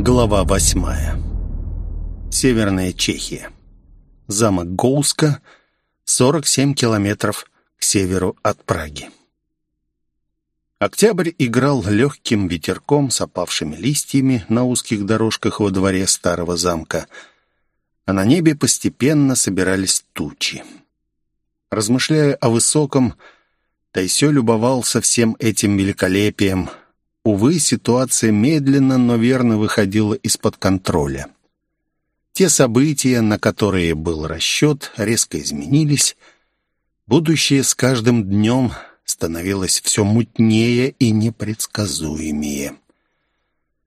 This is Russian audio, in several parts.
Глава восьмая. Северная Чехия. Замок Гоуска, 47 километров к северу от Праги. Октябрь играл легким ветерком с опавшими листьями на узких дорожках во дворе старого замка, а на небе постепенно собирались тучи. Размышляя о высоком, Тайсё любовался всем этим великолепием. Увы, ситуация медленно, но верно выходила из-под контроля. Те события, на которые был расчет, резко изменились. Будущее с каждым днем становилось все мутнее и непредсказуемее.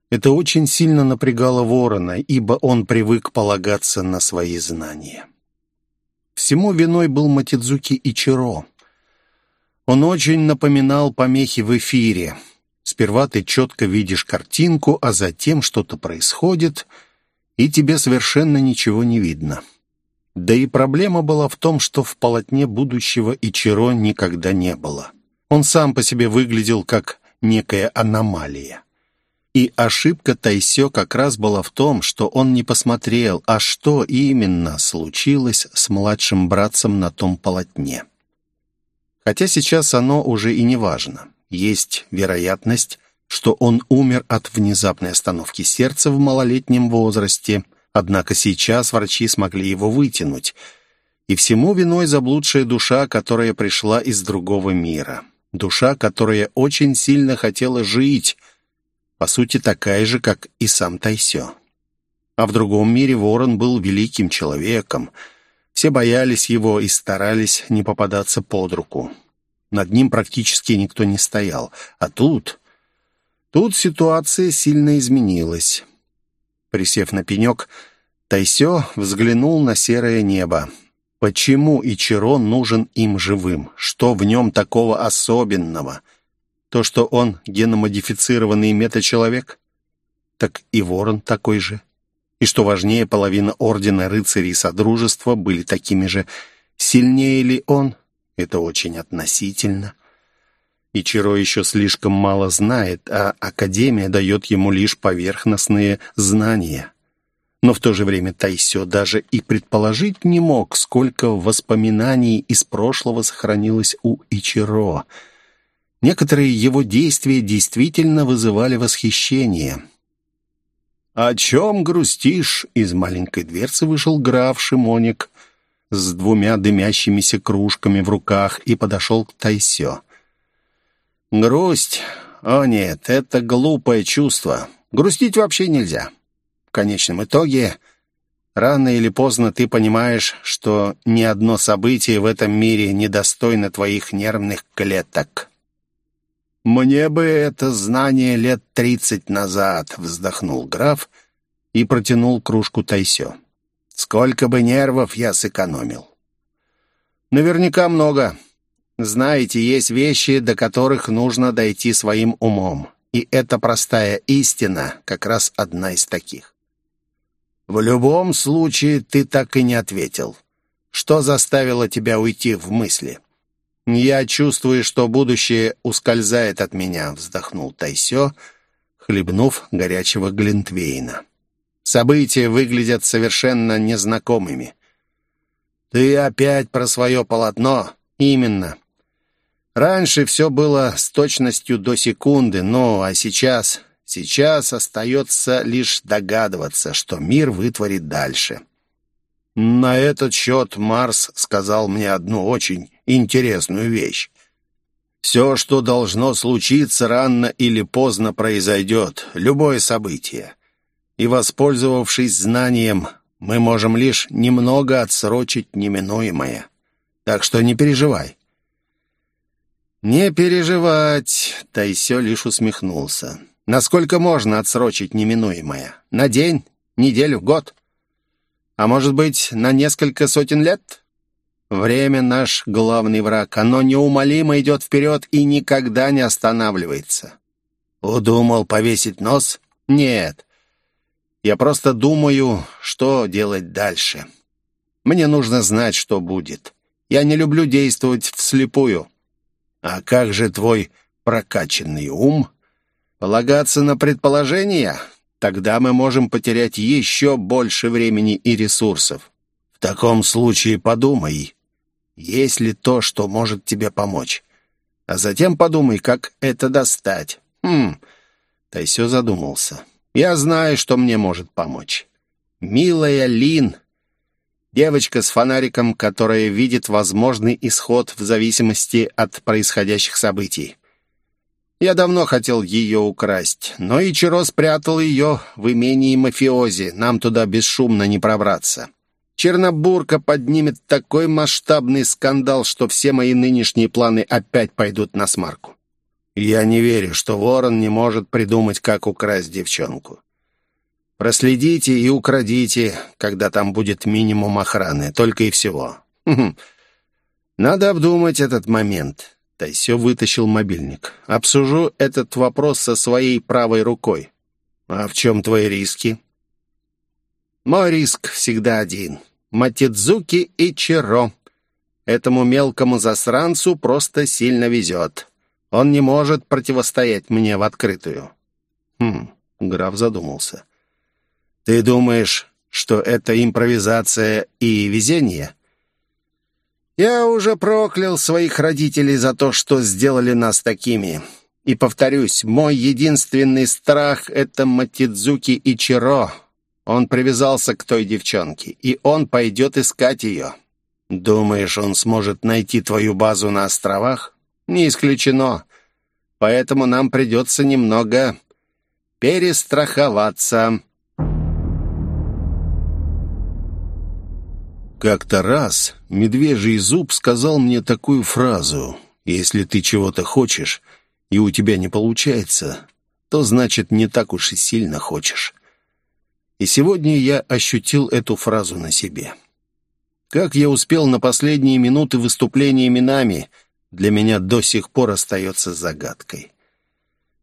Это очень сильно напрягало ворона, ибо он привык полагаться на свои знания. Всему виной был Матидзуки Ичиро. Он очень напоминал помехи в эфире. Сперва ты четко видишь картинку, а затем что-то происходит, и тебе совершенно ничего не видно. Да и проблема была в том, что в полотне будущего Ичиро никогда не было. Он сам по себе выглядел как некая аномалия. И ошибка Тайсё как раз была в том, что он не посмотрел, а что именно случилось с младшим братцем на том полотне. Хотя сейчас оно уже и не важно. Есть вероятность, что он умер от внезапной остановки сердца в малолетнем возрасте, однако сейчас врачи смогли его вытянуть. И всему виной заблудшая душа, которая пришла из другого мира. Душа, которая очень сильно хотела жить, по сути, такая же, как и сам Тайсё. А в другом мире Ворон был великим человеком. Все боялись его и старались не попадаться под руку. Над ним практически никто не стоял. А тут... Тут ситуация сильно изменилась. Присев на пенек, Тайсё взглянул на серое небо. Почему Ичиро нужен им живым? Что в нем такого особенного? То, что он геномодифицированный метачеловек? Так и ворон такой же. И что важнее, половина Ордена Рыцарей Содружества были такими же. Сильнее ли он? Это очень относительно. Ичиро еще слишком мало знает, а Академия дает ему лишь поверхностные знания. Но в то же время Тайсё даже и предположить не мог, сколько воспоминаний из прошлого сохранилось у Ичиро. Некоторые его действия действительно вызывали восхищение. «О чем грустишь?» Из маленькой дверцы вышел граф Шимоник с двумя дымящимися кружками в руках и подошел к Тайсё. «Грусть? О нет, это глупое чувство. Грустить вообще нельзя. В конечном итоге, рано или поздно ты понимаешь, что ни одно событие в этом мире не достойно твоих нервных клеток. «Мне бы это знание лет тридцать назад», — вздохнул граф и протянул кружку Тайсё. «Сколько бы нервов я сэкономил». «Наверняка много. Знаете, есть вещи, до которых нужно дойти своим умом. И эта простая истина как раз одна из таких. В любом случае, ты так и не ответил. Что заставило тебя уйти в мысли? Я чувствую, что будущее ускользает от меня, вздохнул Тайсё, хлебнув горячего глинтвейна. События выглядят совершенно незнакомыми. Ты опять про свое полотно? Именно. Раньше все было с точностью до секунды, ну, а сейчас Сейчас остается лишь догадываться, что мир вытворит дальше. На этот счет Марс сказал мне одну очень интересную вещь. Все, что должно случиться, рано или поздно произойдет, любое событие. И, воспользовавшись знанием, мы можем лишь немного отсрочить неминуемое. Так что не переживай. «Не переживать», — Тайсё лишь усмехнулся. Насколько можно отсрочить неминуемое? На день, неделю, год? А может быть, на несколько сотен лет? Время — наш главный враг. Оно неумолимо идет вперед и никогда не останавливается. Удумал повесить нос? Нет. Я просто думаю, что делать дальше. Мне нужно знать, что будет. Я не люблю действовать вслепую. А как же твой прокачанный ум?» Полагаться на предположения? Тогда мы можем потерять еще больше времени и ресурсов. В таком случае подумай, есть ли то, что может тебе помочь. А затем подумай, как это достать. Хм, Тайсё задумался. Я знаю, что мне может помочь. Милая Лин, девочка с фонариком, которая видит возможный исход в зависимости от происходящих событий. Я давно хотел ее украсть, но Ичиро спрятал ее в имении мафиози. Нам туда бесшумно не пробраться. Чернобурка поднимет такой масштабный скандал, что все мои нынешние планы опять пойдут на смарку. Я не верю, что ворон не может придумать, как украсть девчонку. Проследите и украдите, когда там будет минимум охраны, только и всего. Надо обдумать этот момент. Тайсё вытащил мобильник. «Обсужу этот вопрос со своей правой рукой». «А в чем твои риски?» «Мой риск всегда один. Матидзуки и Чиро. Этому мелкому засранцу просто сильно везет. Он не может противостоять мне в открытую». «Хм...» — граф задумался. «Ты думаешь, что это импровизация и везение?» Я уже проклял своих родителей за то, что сделали нас такими. И повторюсь, мой единственный страх — это Матидзуки Ичиро. Он привязался к той девчонке, и он пойдет искать ее. Думаешь, он сможет найти твою базу на островах? Не исключено. Поэтому нам придется немного перестраховаться. Как-то раз медвежий зуб сказал мне такую фразу «Если ты чего-то хочешь, и у тебя не получается, то значит не так уж и сильно хочешь». И сегодня я ощутил эту фразу на себе. Как я успел на последние минуты выступления именами, для меня до сих пор остается загадкой.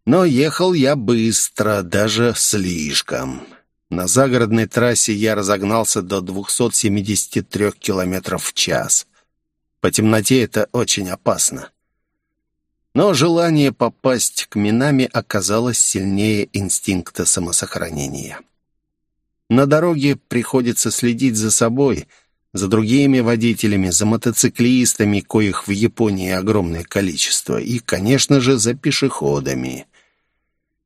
Но ехал я быстро, даже слишком. На загородной трассе я разогнался до 273 км в час. По темноте это очень опасно. Но желание попасть к минами оказалось сильнее инстинкта самосохранения. На дороге приходится следить за собой, за другими водителями, за мотоциклистами, коих в Японии огромное количество, и, конечно же, за пешеходами –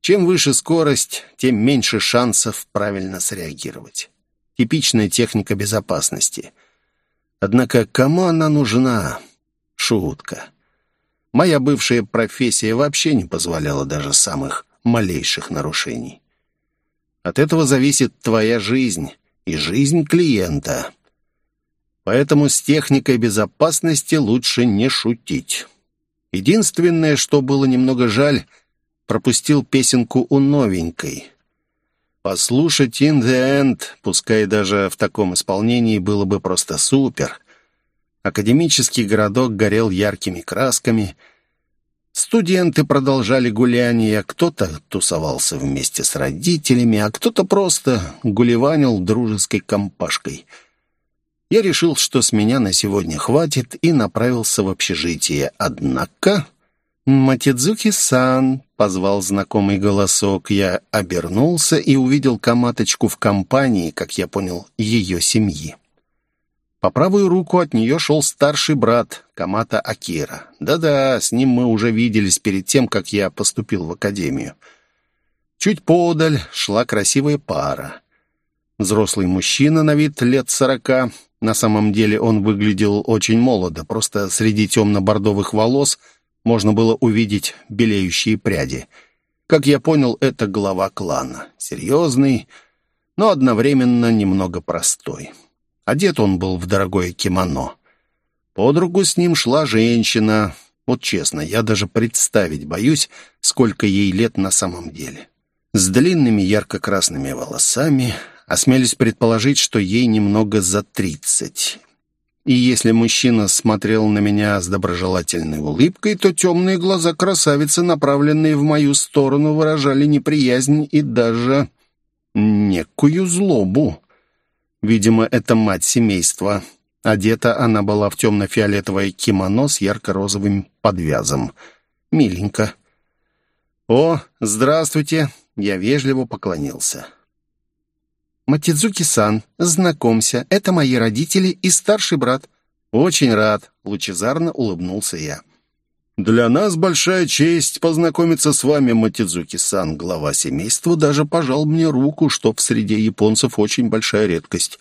чем выше скорость, тем меньше шансов правильно среагировать. Типичная техника безопасности. Однако кому она нужна? Шутка. Моя бывшая профессия вообще не позволяла даже самых малейших нарушений. От этого зависит твоя жизнь и жизнь клиента. Поэтому с техникой безопасности лучше не шутить. Единственное, что было немного жаль — пропустил песенку у новенькой. Послушать «In the End», пускай даже в таком исполнении, было бы просто супер. Академический городок горел яркими красками. Студенты продолжали гуляние, кто-то тусовался вместе с родителями, а кто-то просто гулеванил дружеской компашкой. Я решил, что с меня на сегодня хватит, и направился в общежитие. Однако «Матидзуки-сан», — позвал знакомый голосок. Я обернулся и увидел коматочку в компании, как я понял, ее семьи. По правую руку от нее шел старший брат, Камата Акира. Да-да, с ним мы уже виделись перед тем, как я поступил в академию. Чуть подаль шла красивая пара. Взрослый мужчина на вид лет сорока. На самом деле он выглядел очень молодо, просто среди темно-бордовых волос — можно было увидеть белеющие пряди. Как я понял, это глава клана. Серьезный, но одновременно немного простой. Одет он был в дорогое кимоно. Под руку с ним шла женщина. Вот честно, я даже представить боюсь, сколько ей лет на самом деле. С длинными ярко-красными волосами, осмелюсь предположить, что ей немного за тридцать. И если мужчина смотрел на меня с доброжелательной улыбкой, то темные глаза красавицы, направленные в мою сторону, выражали неприязнь и даже некую злобу. Видимо, это мать семейства. Одета она была в темно-фиолетовое кимоно с ярко-розовым подвязом. Миленько. «О, здравствуйте!» Я вежливо поклонился. «Матидзуки-сан, знакомься, это мои родители и старший брат». «Очень рад», — лучезарно улыбнулся я. «Для нас большая честь познакомиться с вами, Матидзуки-сан». Глава семейства даже пожал мне руку, что в среде японцев очень большая редкость.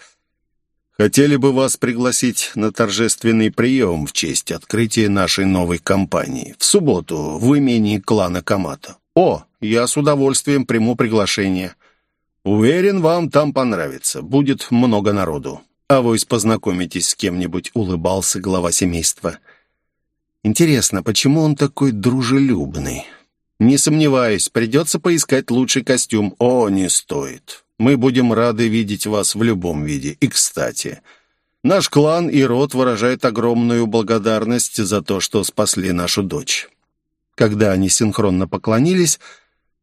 «Хотели бы вас пригласить на торжественный прием в честь открытия нашей новой компании в субботу в имении клана Камата. О, я с удовольствием приму приглашение. Уверен, вам там понравится. Будет много народу. А вы познакомитесь с кем-нибудь», — улыбался глава семейства. Интересно, почему он такой дружелюбный? Не сомневаюсь, придется поискать лучший костюм. О, не стоит. Мы будем рады видеть вас в любом виде. И, кстати, наш клан и род выражают огромную благодарность за то, что спасли нашу дочь. Когда они синхронно поклонились,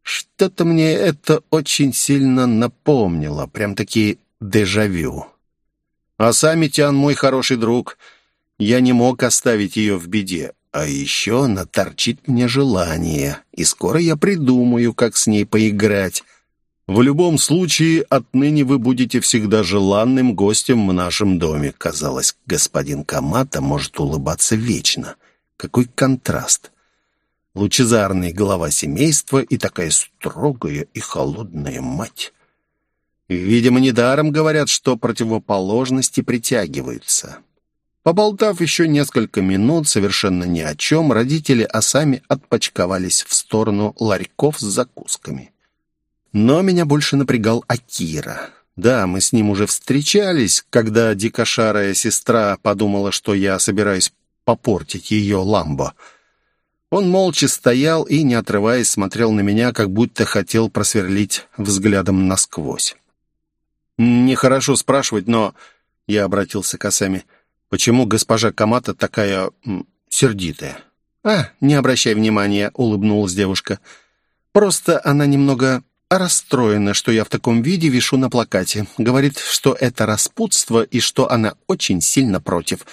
что-то мне это очень сильно напомнило. Прям-таки дежавю. А сами Тян мой хороший друг — я не мог оставить ее в беде. А еще она торчит мне желание, и скоро я придумаю, как с ней поиграть. В любом случае, отныне вы будете всегда желанным гостем в нашем доме. Казалось, господин Камата может улыбаться вечно. Какой контраст! Лучезарный глава семейства и такая строгая и холодная мать. Видимо, недаром говорят, что противоположности притягиваются. Поболтав еще несколько минут, совершенно ни о чем, родители Асами отпочковались в сторону ларьков с закусками. Но меня больше напрягал Акира. Да, мы с ним уже встречались, когда дикошарая сестра подумала, что я собираюсь попортить ее ламбо. Он молча стоял и, не отрываясь, смотрел на меня, как будто хотел просверлить взглядом насквозь. «Нехорошо спрашивать, но...» Я обратился к Асами – Почему госпожа Камата такая сердитая?» «А, не обращай внимания», — улыбнулась девушка. «Просто она немного расстроена, что я в таком виде вишу на плакате. Говорит, что это распутство и что она очень сильно против.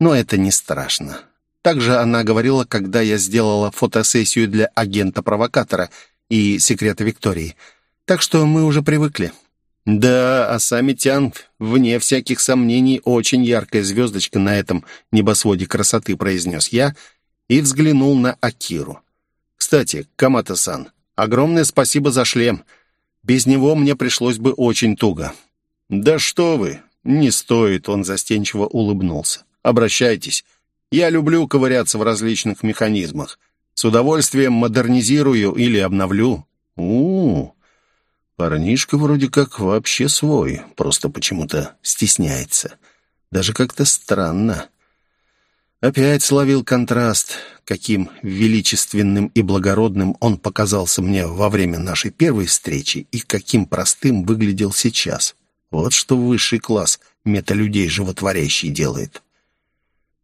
Но это не страшно. Также она говорила, когда я сделала фотосессию для агента-провокатора и секрета Виктории. Так что мы уже привыкли. Да, а сами Тян, вне всяких сомнений, очень яркая звездочка на этом небосводе красоты, произнес я и взглянул на Акиру. Кстати, Камата-сан, огромное спасибо за шлем. Без него мне пришлось бы очень туго. Да что вы, не стоит, он застенчиво улыбнулся. Обращайтесь. Я люблю ковыряться в различных механизмах. С удовольствием модернизирую или обновлю. У-у-у. Парнишка вроде как вообще свой, просто почему-то стесняется. Даже как-то странно. Опять словил контраст, каким величественным и благородным он показался мне во время нашей первой встречи и каким простым выглядел сейчас. Вот что высший класс металюдей животворящий делает.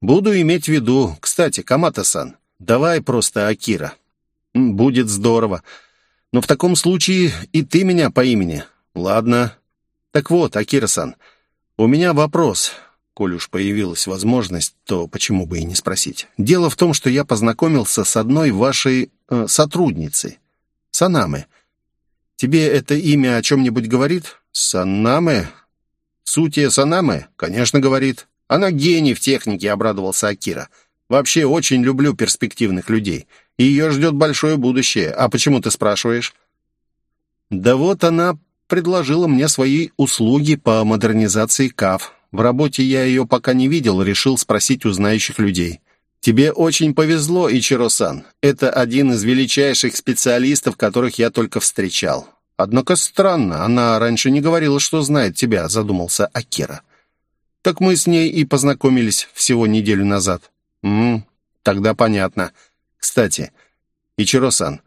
Буду иметь в виду. Кстати, Камата-сан, давай просто Акира. Будет здорово. Но в таком случае и ты меня по имени. Ладно. Так вот, Акира-сан, у меня вопрос. Коль уж появилась возможность, то почему бы и не спросить. Дело в том, что я познакомился с одной вашей э, сотрудницей, Санаме. Тебе это имя о чем-нибудь говорит? Санаме? Сутия Санаме? Конечно, говорит. Она гений в технике, обрадовался Акира. Вообще очень люблю перспективных людей и ее ждет большое будущее. А почему ты спрашиваешь?» «Да вот она предложила мне свои услуги по модернизации КАФ. В работе я ее пока не видел, решил спросить у знающих людей. Тебе очень повезло, Ичиро-сан. Это один из величайших специалистов, которых я только встречал. Однако странно, она раньше не говорила, что знает тебя», — задумался Акира. «Так мы с ней и познакомились всего неделю назад». «М, тогда понятно». Кстати, Ичиро-сан,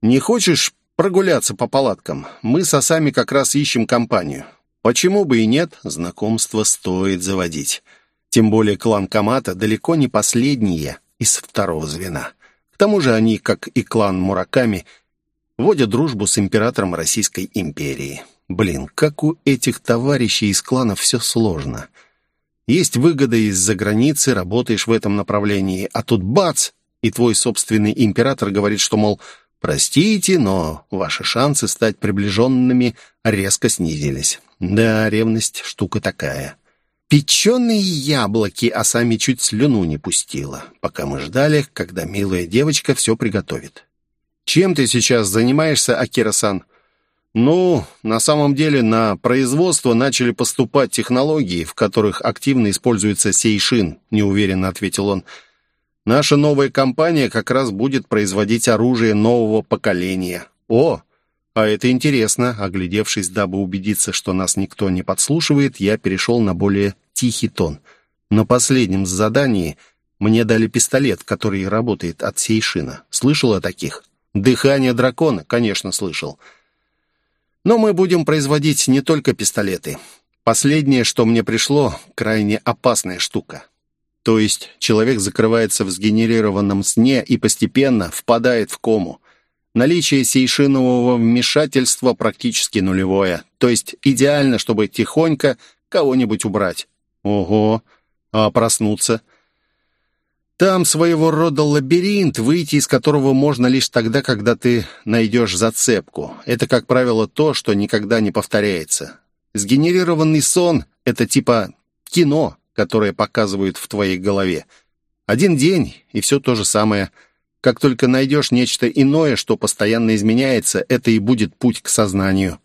не хочешь прогуляться по палаткам? Мы с осами как раз ищем компанию. Почему бы и нет, знакомство стоит заводить. Тем более клан Камата далеко не последние из второго звена. К тому же они, как и клан Мураками, водят дружбу с императором Российской империи. Блин, как у этих товарищей из кланов все сложно. Есть выгода из-за границы, работаешь в этом направлении, а тут бац, и твой собственный император говорит, что, мол, Простите, но ваши шансы стать приближенными резко снизились. Да, ревность — штука такая. Печеные яблоки, а сами чуть слюну не пустила, пока мы ждали, когда милая девочка все приготовит. «Чем ты сейчас занимаешься, Акира-сан?» «Ну, на самом деле на производство начали поступать технологии, в которых активно используется сейшин», — неуверенно ответил он. Наша новая компания как раз будет производить оружие нового поколения. О, а это интересно. Оглядевшись, дабы убедиться, что нас никто не подслушивает, я перешел на более тихий тон. На последнем задании мне дали пистолет, который работает от сейшина. Слышал о таких? Дыхание дракона, конечно, слышал. Но мы будем производить не только пистолеты. Последнее, что мне пришло, крайне опасная штука. То есть человек закрывается в сгенерированном сне и постепенно впадает в кому. Наличие сейшинового вмешательства практически нулевое. То есть идеально, чтобы тихонько кого-нибудь убрать. Ого, а проснуться? Там своего рода лабиринт, выйти из которого можно лишь тогда, когда ты найдешь зацепку. Это, как правило, то, что никогда не повторяется. Сгенерированный сон — это типа кино, которые показывают в твоей голове. Один день, и все то же самое. Как только найдешь нечто иное, что постоянно изменяется, это и будет путь к сознанию.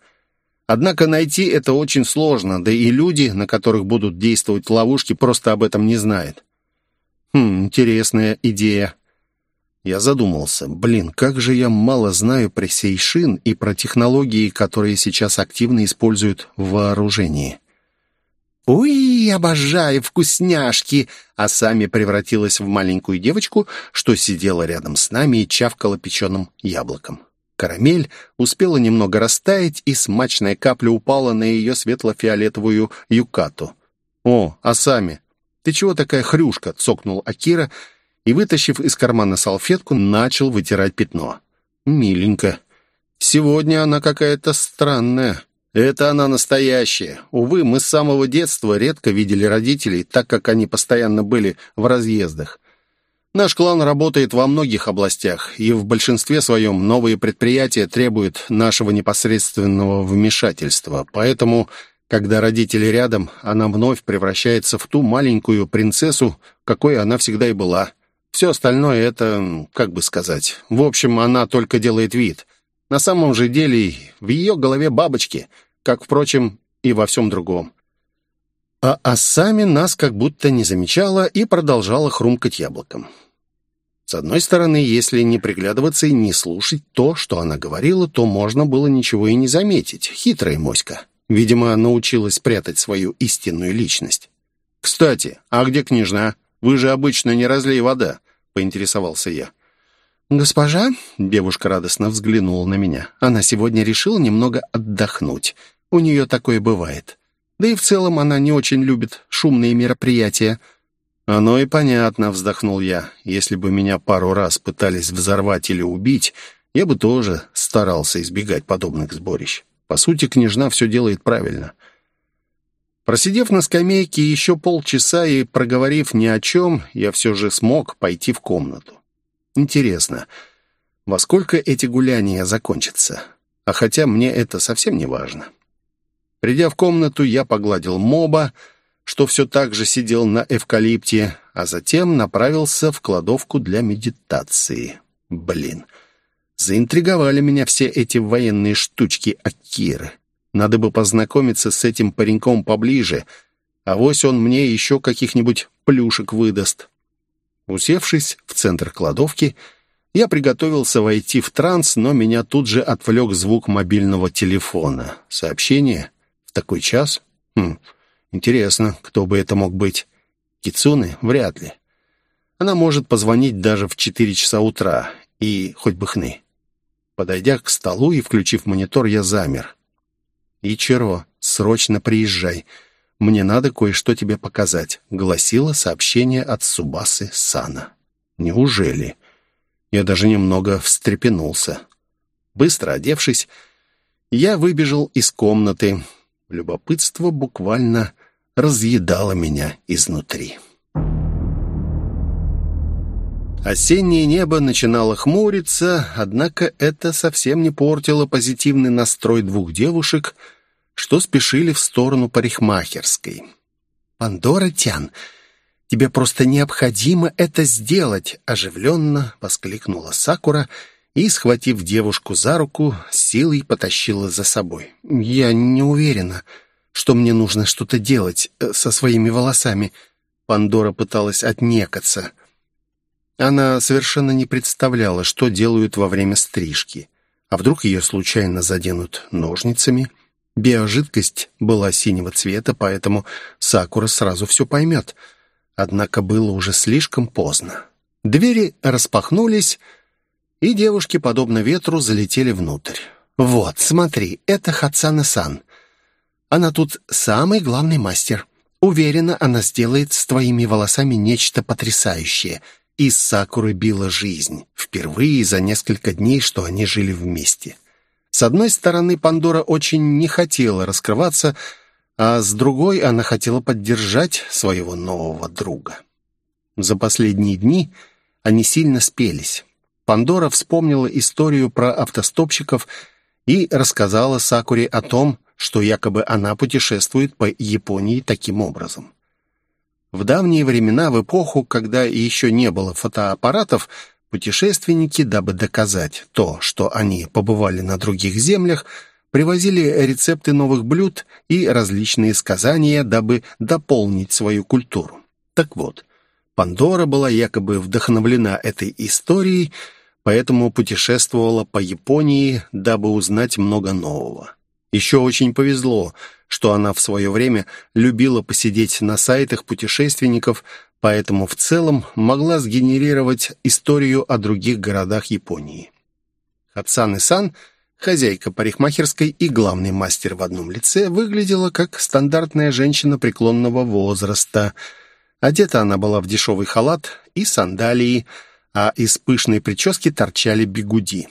Однако найти это очень сложно, да и люди, на которых будут действовать ловушки, просто об этом не знают. Хм, интересная идея. Я задумался. Блин, как же я мало знаю про Сейшин и про технологии, которые сейчас активно используют в вооружении. «Уй, обожаю вкусняшки!» А сами превратилась в маленькую девочку, что сидела рядом с нами и чавкала печеным яблоком. Карамель успела немного растаять, и смачная капля упала на ее светло-фиолетовую юкату. «О, а сами, ты чего такая хрюшка?» — цокнул Акира и, вытащив из кармана салфетку, начал вытирать пятно. «Миленько. Сегодня она какая-то странная». Это она настоящая. Увы, мы с самого детства редко видели родителей, так как они постоянно были в разъездах. Наш клан работает во многих областях, и в большинстве своем новые предприятия требуют нашего непосредственного вмешательства. Поэтому, когда родители рядом, она вновь превращается в ту маленькую принцессу, какой она всегда и была. Все остальное — это, как бы сказать... В общем, она только делает вид. На самом же деле в ее голове бабочки, как, впрочем, и во всем другом. А Асами нас как будто не замечала и продолжала хрумкать яблоком. С одной стороны, если не приглядываться и не слушать то, что она говорила, то можно было ничего и не заметить. Хитрая моська. Видимо, научилась прятать свою истинную личность. «Кстати, а где княжна? Вы же обычно не разлей вода», — поинтересовался я. «Госпожа?» — девушка радостно взглянула на меня. «Она сегодня решила немного отдохнуть. У нее такое бывает. Да и в целом она не очень любит шумные мероприятия». «Оно и понятно», — вздохнул я. «Если бы меня пару раз пытались взорвать или убить, я бы тоже старался избегать подобных сборищ. По сути, княжна все делает правильно». Просидев на скамейке еще полчаса и проговорив ни о чем, я все же смог пойти в комнату. Интересно, во сколько эти гуляния закончатся? А хотя мне это совсем не важно. Придя в комнату, я погладил моба, что все так же сидел на эвкалипте, а затем направился в кладовку для медитации. Блин, заинтриговали меня все эти военные штучки Акиры. Надо бы познакомиться с этим пареньком поближе, а вось он мне еще каких-нибудь плюшек выдаст. Усевшись в центр кладовки, я приготовился войти в транс, но меня тут же отвлек звук мобильного телефона. Сообщение? В такой час? Хм, интересно, кто бы это мог быть? Кицуны? Вряд ли. Она может позвонить даже в четыре часа утра, и хоть бы хны. Подойдя к столу и включив монитор, я замер. «Ичиро, срочно приезжай. «Мне надо кое-что тебе показать», — гласило сообщение от Субасы Сана. «Неужели?» Я даже немного встрепенулся. Быстро одевшись, я выбежал из комнаты. Любопытство буквально разъедало меня изнутри. Осеннее небо начинало хмуриться, однако это совсем не портило позитивный настрой двух девушек, что спешили в сторону парикмахерской. «Пандора Тян, тебе просто необходимо это сделать!» — оживленно воскликнула Сакура и, схватив девушку за руку, силой потащила за собой. «Я не уверена, что мне нужно что-то делать э, со своими волосами». Пандора пыталась отнекаться — она совершенно не представляла, что делают во время стрижки. А вдруг ее случайно заденут ножницами? Биожидкость была синего цвета, поэтому Сакура сразу все поймет. Однако было уже слишком поздно. Двери распахнулись, и девушки, подобно ветру, залетели внутрь. «Вот, смотри, это Хацана-сан. Она тут самый главный мастер. Уверена, она сделает с твоими волосами нечто потрясающее — из Сакуры била жизнь, впервые за несколько дней, что они жили вместе. С одной стороны, Пандора очень не хотела раскрываться, а с другой она хотела поддержать своего нового друга. За последние дни они сильно спелись. Пандора вспомнила историю про автостопщиков и рассказала Сакуре о том, что якобы она путешествует по Японии таким образом. В давние времена, в эпоху, когда еще не было фотоаппаратов, путешественники, дабы доказать то, что они побывали на других землях, привозили рецепты новых блюд и различные сказания, дабы дополнить свою культуру. Так вот, Пандора была якобы вдохновлена этой историей, поэтому путешествовала по Японии, дабы узнать много нового. Еще очень повезло – что она в свое время любила посидеть на сайтах путешественников, поэтому в целом могла сгенерировать историю о других городах Японии. Хатсан Исан, хозяйка парикмахерской и главный мастер в одном лице, выглядела как стандартная женщина преклонного возраста. Одета она была в дешевый халат и сандалии, а из пышной прически торчали бегуди.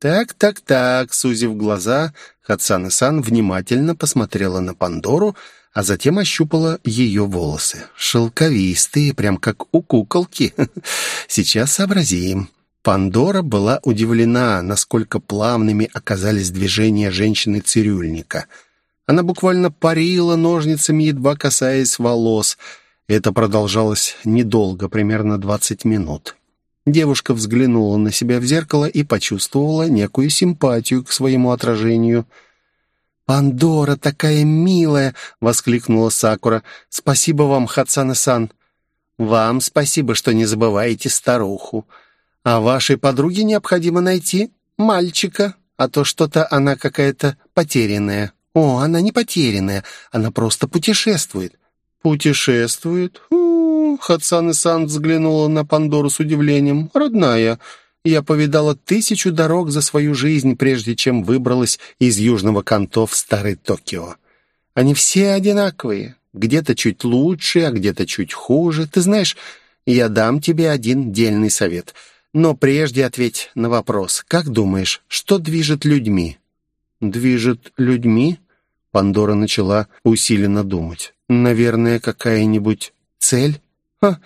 «Так, так, так», — сузив глаза, Хацана-сан внимательно посмотрела на Пандору, а затем ощупала ее волосы. Шелковистые, прям как у куколки. Сейчас сообразим. Пандора была удивлена, насколько плавными оказались движения женщины-цирюльника. Она буквально парила ножницами, едва касаясь волос. Это продолжалось недолго, примерно двадцать минут. Девушка взглянула на себя в зеркало и почувствовала некую симпатию к своему отражению. «Пандора такая милая!» — воскликнула Сакура. «Спасибо вам, Хацана-сан!» «Вам спасибо, что не забываете старуху. А вашей подруге необходимо найти мальчика, а то что-то она какая-то потерянная». «О, она не потерянная, она просто путешествует». «Путешествует? Хацан-сан взглянула на Пандору с удивлением. «Родная, я повидала тысячу дорог за свою жизнь, прежде чем выбралась из южного канто в старый Токио. Они все одинаковые, где-то чуть лучше, а где-то чуть хуже. Ты знаешь, я дам тебе один дельный совет. Но прежде ответь на вопрос. Как думаешь, что движет людьми?» «Движет людьми?» Пандора начала усиленно думать. «Наверное, какая-нибудь цель?» Ха.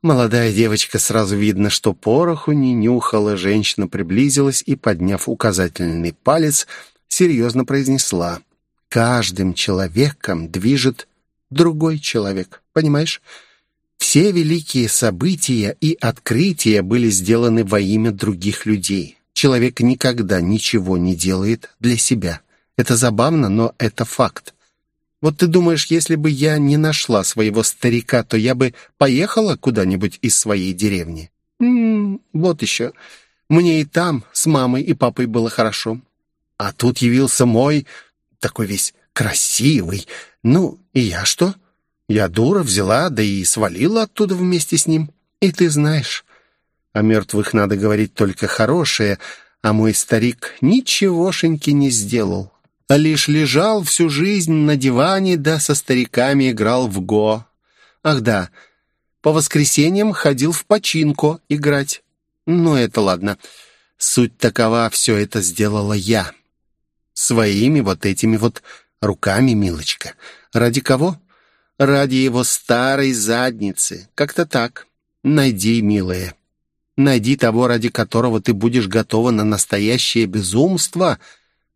Молодая девочка, сразу видно, что пороху не нюхала. Женщина приблизилась и, подняв указательный палец, серьезно произнесла. «Каждым человеком движет другой человек, понимаешь? Все великие события и открытия были сделаны во имя других людей. Человек никогда ничего не делает для себя. Это забавно, но это факт. Вот ты думаешь, если бы я не нашла своего старика, то я бы поехала куда-нибудь из своей деревни? М -м, вот еще. Мне и там с мамой и папой было хорошо. А тут явился мой, такой весь красивый. Ну, и я что? Я дура взяла, да и свалила оттуда вместе с ним. И ты знаешь, о мертвых надо говорить только хорошее, а мой старик ничегошеньки не сделал лишь лежал всю жизнь на диване, да со стариками играл в го. Ах да, по воскресеньям ходил в починку играть. Ну, это ладно. Суть такова, все это сделала я. Своими вот этими вот руками, милочка. Ради кого? Ради его старой задницы. Как-то так. Найди, милая. Найди того, ради которого ты будешь готова на настоящее безумство.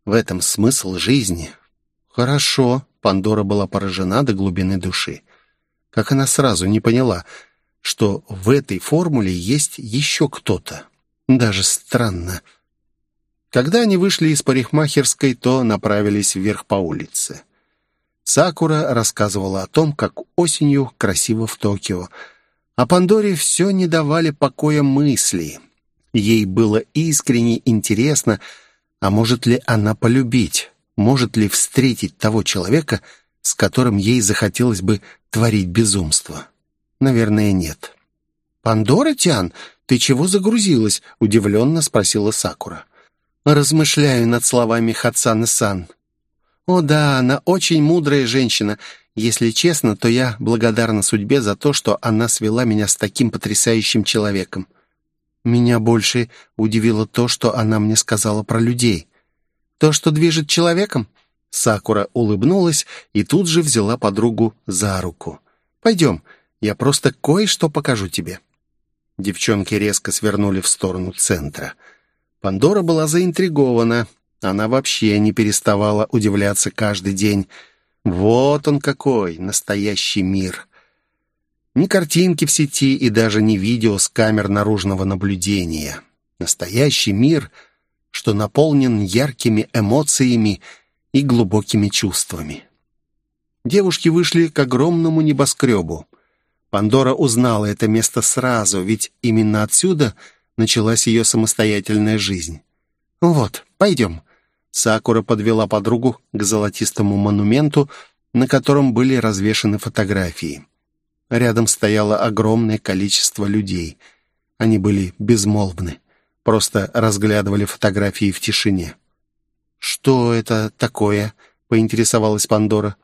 В этом смысл жизни». «Хорошо», — Пандора была поражена до глубины души. Как она сразу не поняла, что в этой формуле есть еще кто-то. Даже странно. Когда они вышли из парикмахерской, то направились вверх по улице. Сакура рассказывала о том, как осенью красиво в Токио, а Пандоре все не давали покоя мысли. Ей было искренне интересно, а может ли она полюбить, может ли встретить того человека, с которым ей захотелось бы творить безумство. Наверное, нет. «Пандора, Тян, ты чего загрузилась?» — удивленно спросила Сакура. «Размышляю над словами Хацаны-сан. О да, она очень мудрая женщина. Если честно, то я благодарна судьбе за то, что она свела меня с таким потрясающим человеком. Меня больше удивило то, что она мне сказала про людей. То, что движет человеком? Сакура улыбнулась и тут же взяла подругу за руку. «Пойдем, я просто кое-что покажу тебе». Девчонки резко свернули в сторону центра. Пандора была заинтригована. Она вообще не переставала удивляться каждый день. Вот он какой, настоящий мир. Ни картинки в сети и даже не видео с камер наружного наблюдения. Настоящий мир, что наполнен яркими эмоциями и глубокими чувствами. Девушки вышли к огромному небоскребу. Пандора узнала это место сразу, ведь именно отсюда началась ее самостоятельная жизнь. «Вот, пойдем». Сакура подвела подругу к золотистому монументу, на котором были развешаны фотографии. Рядом стояло огромное количество людей. Они были безмолвны, просто разглядывали фотографии в тишине. «Что это такое?» — поинтересовалась Пандора.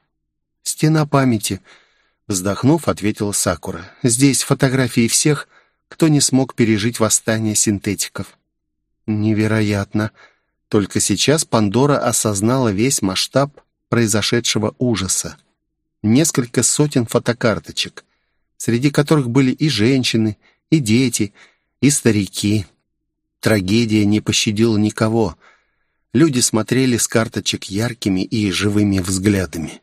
«Стена памяти», — вздохнув, ответила Сакура. «Здесь фотографии всех, кто не смог пережить восстание синтетиков». «Невероятно!» Только сейчас Пандора осознала весь масштаб произошедшего ужаса. Несколько сотен фотокарточек, среди которых были и женщины, и дети, и старики. Трагедия не пощадила никого — Люди смотрели с карточек яркими и живыми взглядами.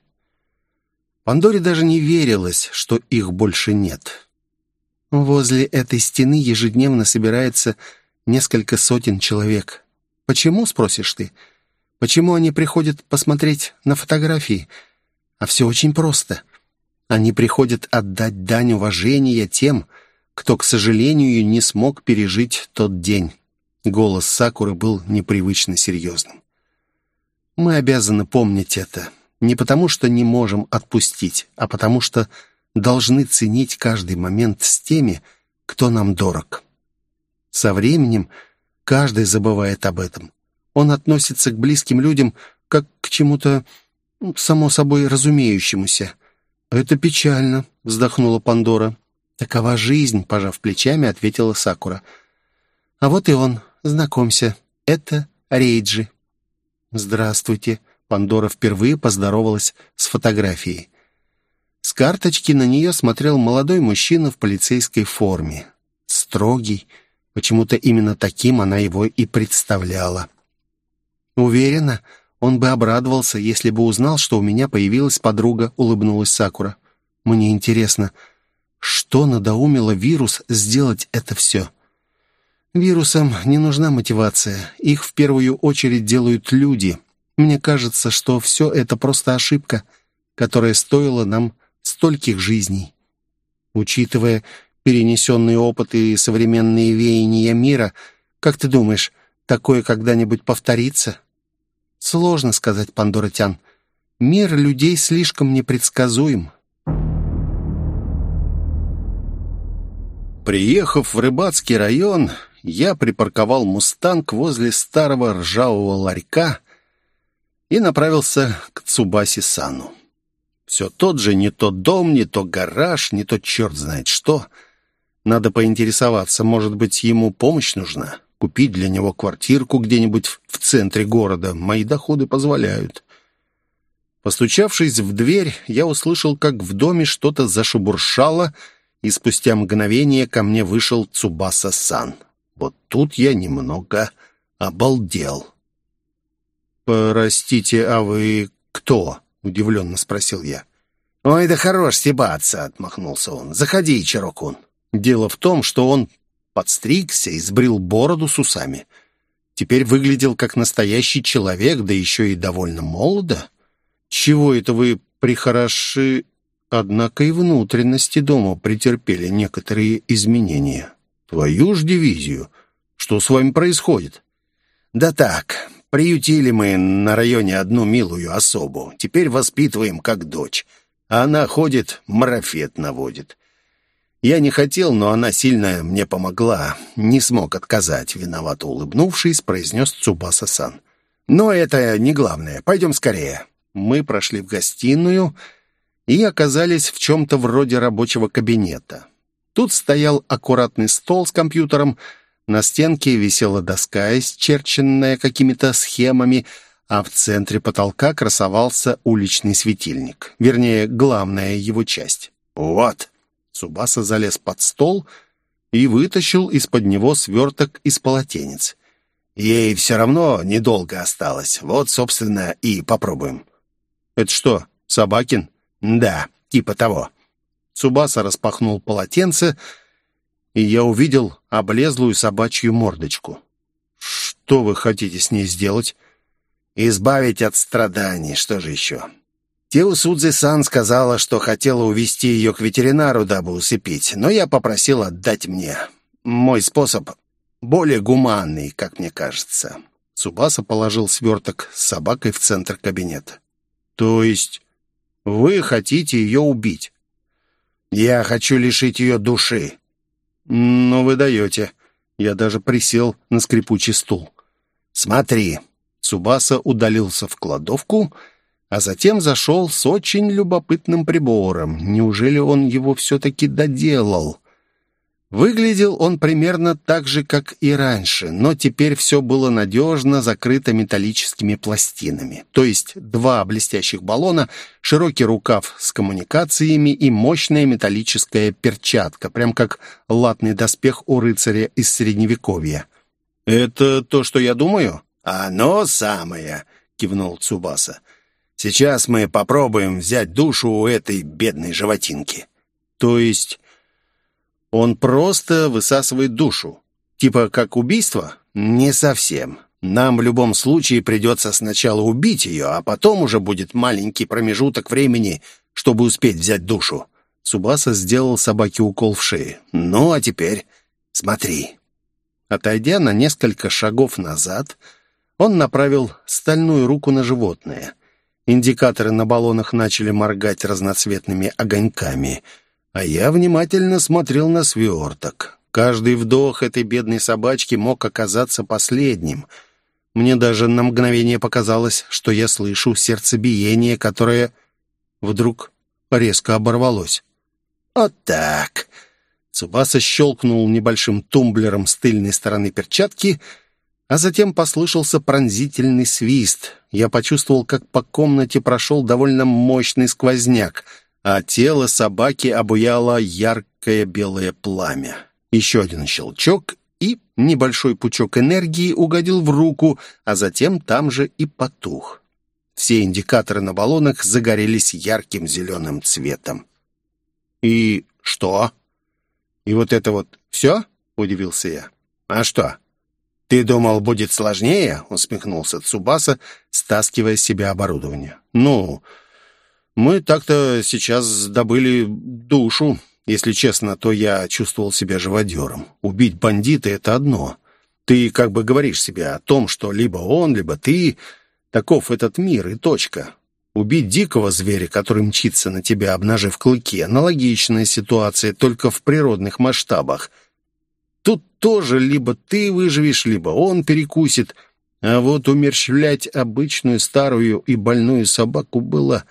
Пандоре даже не верилось, что их больше нет. Возле этой стены ежедневно собирается несколько сотен человек. Почему, спросишь ты? Почему они приходят посмотреть на фотографии? А все очень просто. Они приходят отдать дань уважения тем, кто, к сожалению, не смог пережить тот день. Голос Сакуры был непривычно серьезным. «Мы обязаны помнить это. Не потому, что не можем отпустить, а потому что должны ценить каждый момент с теми, кто нам дорог. Со временем каждый забывает об этом. Он относится к близким людям как к чему-то само собой разумеющемуся. «Это печально», — вздохнула Пандора. «Такова жизнь», — пожав плечами, ответила Сакура. «А вот и он, Знакомься, это Рейджи». «Здравствуйте». Пандора впервые поздоровалась с фотографией. С карточки на нее смотрел молодой мужчина в полицейской форме. Строгий. Почему-то именно таким она его и представляла. «Уверена, он бы обрадовался, если бы узнал, что у меня появилась подруга», — улыбнулась Сакура. «Мне интересно, что надоумило вирус сделать это все?» Вирусам не нужна мотивация. Их в первую очередь делают люди. Мне кажется, что все это просто ошибка, которая стоила нам стольких жизней. Учитывая перенесенные опыты и современные веяния мира, как ты думаешь, такое когда-нибудь повторится? Сложно сказать, Пандоротян. Мир людей слишком непредсказуем. Приехав в Рыбацкий район, я припарковал «Мустанг» возле старого ржавого ларька и направился к Цубаси-сану. Все тот же, не тот дом, не то гараж, не тот черт знает что. Надо поинтересоваться, может быть, ему помощь нужна? Купить для него квартирку где-нибудь в центре города. Мои доходы позволяют. Постучавшись в дверь, я услышал, как в доме что-то зашебуршало, и спустя мгновение ко мне вышел Цубаса-сан. Вот тут я немного обалдел. «Простите, а вы кто?» — удивленно спросил я. «Ой, да хорош стебаться!» — отмахнулся он. «Заходи, Чарокун». Дело в том, что он подстригся и сбрил бороду с усами. Теперь выглядел как настоящий человек, да еще и довольно молодо. Чего это вы прихороши... Однако и внутренности дома претерпели некоторые изменения. Твою ж дивизию! Что с вами происходит? Да так, приютили мы на районе одну милую особу. Теперь воспитываем как дочь. А она ходит, марафет наводит. Я не хотел, но она сильно мне помогла. Не смог отказать, виновато улыбнувшись, произнес Цубаса-сан. Но это не главное. Пойдем скорее. Мы прошли в гостиную и оказались в чем-то вроде рабочего кабинета. Тут стоял аккуратный стол с компьютером, на стенке висела доска, исчерченная какими-то схемами, а в центре потолка красовался уличный светильник. Вернее, главная его часть. «Вот!» Субаса залез под стол и вытащил из-под него сверток из полотенец. «Ей все равно недолго осталось. Вот, собственно, и попробуем». «Это что, Собакин?» «Да, типа того». Цубаса распахнул полотенце, и я увидел облезлую собачью мордочку. «Что вы хотите с ней сделать?» «Избавить от страданий, что же еще?» Теусудзи-сан сказала, что хотела увести ее к ветеринару, дабы усыпить, но я попросил отдать мне. Мой способ более гуманный, как мне кажется». Цубаса положил сверток с собакой в центр кабинета. «То есть вы хотите ее убить?» «Я хочу лишить ее души». «Но вы даете». Я даже присел на скрипучий стул. «Смотри». Цубаса удалился в кладовку а затем зашел с очень любопытным прибором. Неужели он его все-таки доделал? Выглядел он примерно так же, как и раньше, но теперь все было надежно закрыто металлическими пластинами. То есть два блестящих баллона, широкий рукав с коммуникациями и мощная металлическая перчатка, прям как латный доспех у рыцаря из Средневековья. «Это то, что я думаю?» «Оно самое», — кивнул Цубаса. «Сейчас мы попробуем взять душу у этой бедной животинки». «То есть он просто высасывает душу. Типа как убийство? Не совсем. Нам в любом случае придется сначала убить ее, а потом уже будет маленький промежуток времени, чтобы успеть взять душу. Субаса сделал собаке укол в шею. Ну, а теперь смотри. Отойдя на несколько шагов назад, он направил стальную руку на животное. Индикаторы на баллонах начали моргать разноцветными огоньками — а я внимательно смотрел на сверток. Каждый вдох этой бедной собачки мог оказаться последним. Мне даже на мгновение показалось, что я слышу сердцебиение, которое вдруг резко оборвалось. «Вот так!» Цубаса щелкнул небольшим тумблером с тыльной стороны перчатки, а затем послышался пронзительный свист. Я почувствовал, как по комнате прошел довольно мощный сквозняк — а тело собаки обуяло яркое белое пламя. Еще один щелчок, и небольшой пучок энергии угодил в руку, а затем там же и потух. Все индикаторы на баллонах загорелись ярким зеленым цветом. «И что? И вот это вот все?» — удивился я. «А что? Ты думал, будет сложнее?» — усмехнулся Цубаса, стаскивая с себя оборудование. «Ну, мы так-то сейчас добыли душу. Если честно, то я чувствовал себя живодером. Убить бандита — это одно. Ты как бы говоришь себе о том, что либо он, либо ты. Таков этот мир и точка. Убить дикого зверя, который мчится на тебя, обнажив клыки, аналогичная ситуация, только в природных масштабах. Тоже либо ты выживешь, либо он перекусит. А вот умерщвлять обычную старую и больную собаку было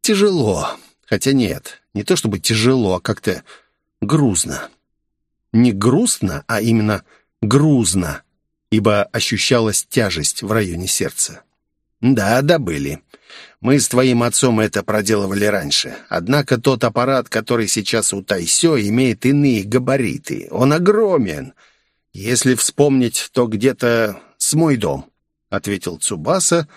тяжело. Хотя нет, не то чтобы тяжело, а как-то грузно. Не грустно, а именно грузно, ибо ощущалась тяжесть в районе сердца. Да, добыли. Мы с твоим отцом это проделывали раньше. Однако тот аппарат, который сейчас у Тайсё, имеет иные габариты. Он огромен. Если вспомнить, то где-то с мой дом», — ответил Цубаса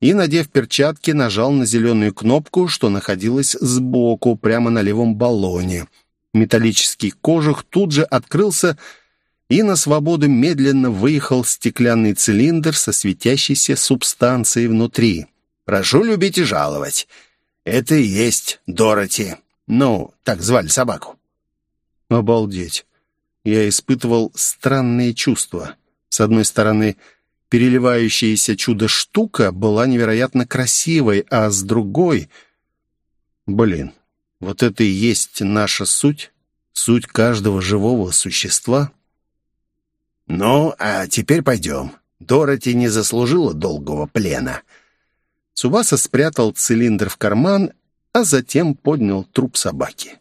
и, надев перчатки, нажал на зеленую кнопку, что находилась сбоку, прямо на левом баллоне. Металлический кожух тут же открылся, и на свободу медленно выехал стеклянный цилиндр со светящейся субстанцией внутри. Прошу любить и жаловать. Это и есть Дороти. Ну, так звали собаку. Обалдеть. Я испытывал странные чувства. С одной стороны, переливающаяся чудо-штука была невероятно красивой, а с другой... Блин, вот это и есть наша суть, суть каждого живого существа. Ну, а теперь пойдем. Дороти не заслужила долгого плена. Субаса спрятал цилиндр в карман, а затем поднял труп собаки.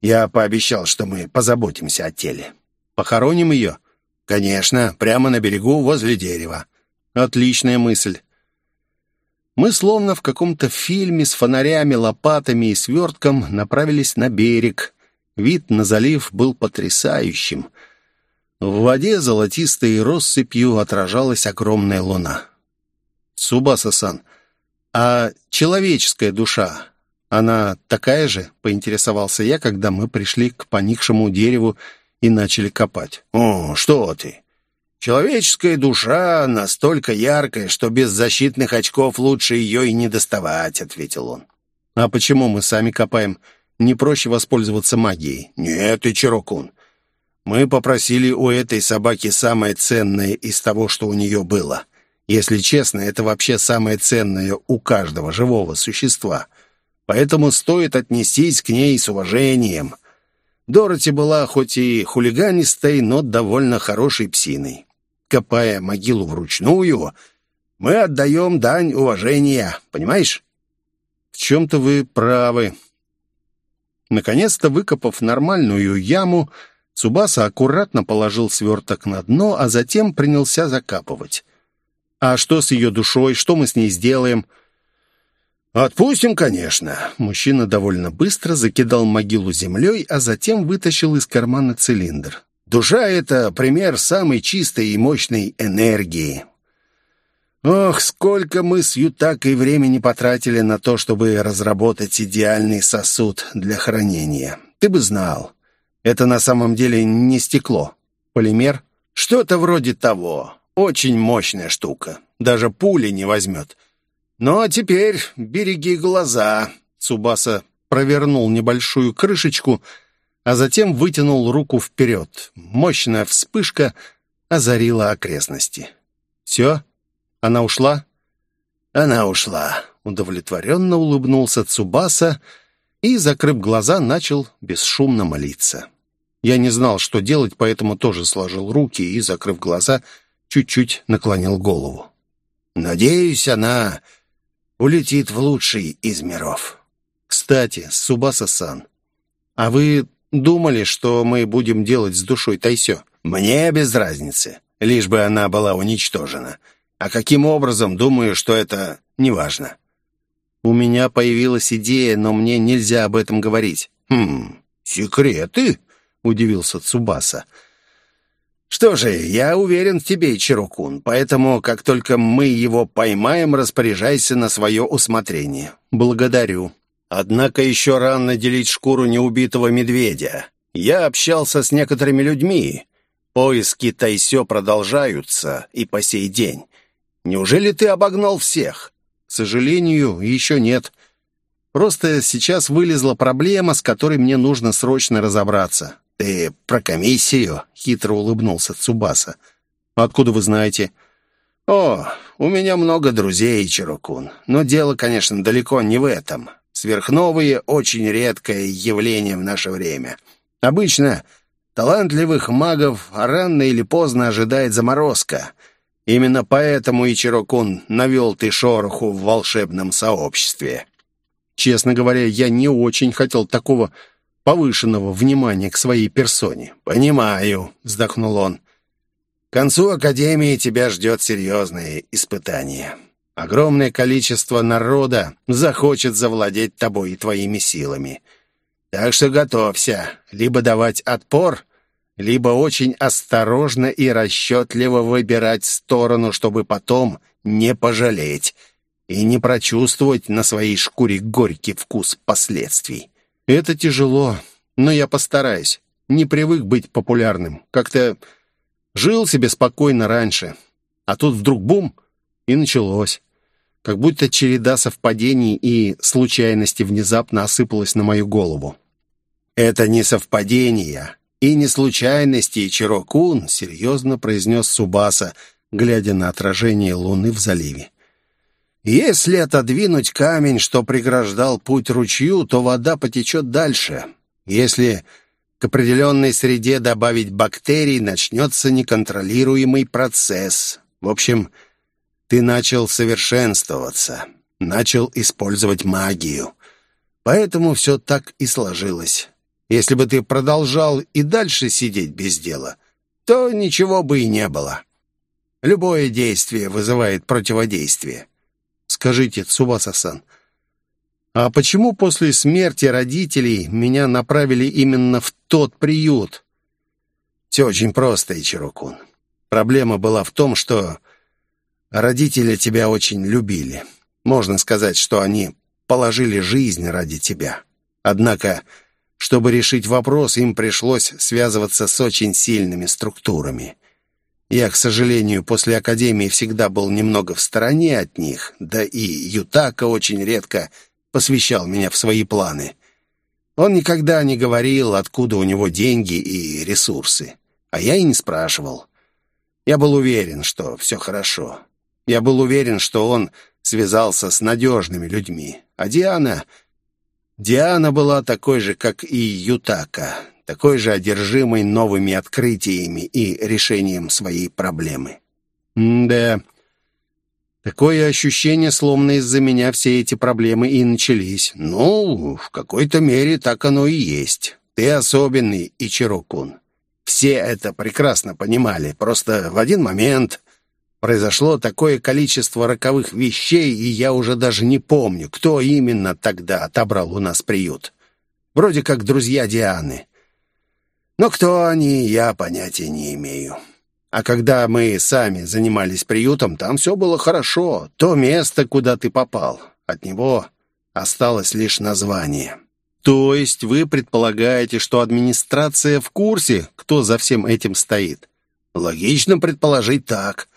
«Я пообещал, что мы позаботимся о теле. Похороним ее?» «Конечно, прямо на берегу возле дерева». «Отличная мысль». Мы, словно в каком-то фильме с фонарями, лопатами и свертком, направились на берег. Вид на залив был потрясающим. В воде золотистой россыпью отражалась огромная луна. «Субаса-сан, «А человеческая душа, она такая же?» — поинтересовался я, когда мы пришли к поникшему дереву и начали копать. «О, что ты! Человеческая душа настолько яркая, что без защитных очков лучше ее и не доставать», — ответил он. «А почему мы сами копаем? Не проще воспользоваться магией?» «Нет, Ичирокун. Мы попросили у этой собаки самое ценное из того, что у нее было. Если честно, это вообще самое ценное у каждого живого существа. Поэтому стоит отнестись к ней с уважением. Дороти была хоть и хулиганистой, но довольно хорошей псиной. Копая могилу вручную, мы отдаем дань уважения, понимаешь? В чем-то вы правы. Наконец-то, выкопав нормальную яму, Цубаса аккуратно положил сверток на дно, а затем принялся закапывать. А что с ее душой? Что мы с ней сделаем?» «Отпустим, конечно». Мужчина довольно быстро закидал могилу землей, а затем вытащил из кармана цилиндр. «Душа — это пример самой чистой и мощной энергии. Ох, сколько мы с Ютакой времени потратили на то, чтобы разработать идеальный сосуд для хранения. Ты бы знал, это на самом деле не стекло. Полимер? Что-то вроде того. Очень мощная штука. Даже пули не возьмет. Ну а теперь береги глаза. Цубаса провернул небольшую крышечку, а затем вытянул руку вперед. Мощная вспышка озарила окрестности. «Все? Она ушла?» «Она ушла», — удовлетворенно улыбнулся Цубаса и, закрыв глаза, начал бесшумно молиться. Я не знал, что делать, поэтому тоже сложил руки и, закрыв глаза, — чуть-чуть наклонил голову. «Надеюсь, она улетит в лучший из миров». «Кстати, Субаса-сан, а вы думали, что мы будем делать с душой Тайсё?» «Мне без разницы, лишь бы она была уничтожена. А каким образом, думаю, что это неважно». «У меня появилась идея, но мне нельзя об этом говорить». «Хм, секреты?» — удивился Цубаса. «Цубаса». Что же, я уверен в тебе, Чирукун, поэтому, как только мы его поймаем, распоряжайся на свое усмотрение. Благодарю. Однако еще рано делить шкуру неубитого медведя. Я общался с некоторыми людьми. Поиски Тайсё продолжаются и по сей день. Неужели ты обогнал всех? К сожалению, еще нет. Просто сейчас вылезла проблема, с которой мне нужно срочно разобраться. «Ты про комиссию?» — хитро улыбнулся Цубаса. «Откуда вы знаете?» «О, у меня много друзей, Чирокун. Но дело, конечно, далеко не в этом. Сверхновые — очень редкое явление в наше время. Обычно талантливых магов рано или поздно ожидает заморозка. Именно поэтому и Чирокун навел ты шороху в волшебном сообществе». «Честно говоря, я не очень хотел такого повышенного внимания к своей персоне. «Понимаю», — вздохнул он. «К концу Академии тебя ждет серьезное испытание. Огромное количество народа захочет завладеть тобой и твоими силами. Так что готовься либо давать отпор, либо очень осторожно и расчетливо выбирать сторону, чтобы потом не пожалеть и не прочувствовать на своей шкуре горький вкус последствий. Это тяжело, но я постараюсь. Не привык быть популярным. Как-то жил себе спокойно раньше. А тут вдруг бум, и началось. Как будто череда совпадений и случайностей внезапно осыпалась на мою голову. «Это не совпадения и не случайности, Чирокун», — серьезно произнес Субаса, глядя на отражение луны в заливе. «Если отодвинуть камень, что преграждал путь ручью, то вода потечет дальше. Если к определенной среде добавить бактерий, начнется неконтролируемый процесс. В общем, ты начал совершенствоваться, начал использовать магию. Поэтому все так и сложилось. Если бы ты продолжал и дальше сидеть без дела, то ничего бы и не было. Любое действие вызывает противодействие. Скажите, Цубаса-сан, а почему после смерти родителей меня направили именно в тот приют? Все очень просто, Ичирокун. Проблема была в том, что родители тебя очень любили. Можно сказать, что они положили жизнь ради тебя. Однако чтобы решить вопрос, им пришлось связываться с очень сильными структурами. Я, к сожалению, после академии всегда был немного в стороне от них, да и Ютака очень редко посвящал меня в свои планы. Он никогда не говорил, откуда у него деньги и ресурсы, а я и не спрашивал. Я был уверен, что все хорошо. Я был уверен, что он связался с надежными людьми, а Диана Диана была такой же, как и Ютака, такой же одержимой новыми открытиями и решением своей проблемы. да, такое ощущение, словно из-за меня все эти проблемы и начались. Ну, в какой-то мере так оно и есть. Ты особенный, Ичирокун. Все это прекрасно понимали, просто в один момент Произошло такое количество роковых вещей, и я уже даже не помню, кто именно тогда отобрал у нас приют. Вроде как друзья Дианы. Но кто они, я понятия не имею. А когда мы сами занимались приютом, там все было хорошо. То место, куда ты попал. От него осталось лишь название. То есть вы предполагаете, что администрация в курсе, кто за всем этим стоит? Логично предположить так.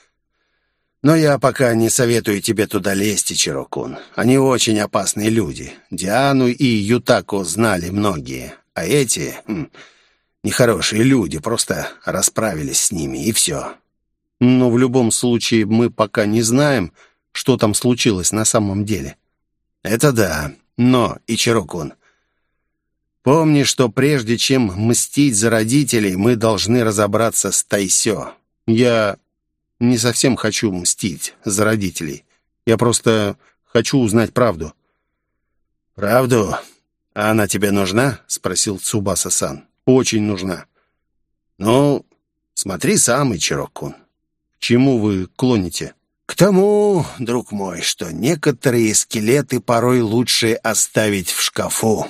Но я пока не советую тебе туда лезть, Чирокун. Они очень опасные люди. Диану и Ютаку знали многие. А эти... Нехорошие люди, просто расправились с ними, и все. Но в любом случае мы пока не знаем, что там случилось на самом деле. Это да. Но, Ичирокун, помни, что прежде чем мстить за родителей, мы должны разобраться с Тайсё. Я не совсем хочу мстить за родителей. Я просто хочу узнать правду». «Правду? А она тебе нужна?» — спросил Цубаса-сан. «Очень нужна». «Ну, смотри сам, Ичирокун». «К чему вы клоните?» «К тому, друг мой, что некоторые скелеты порой лучше оставить в шкафу».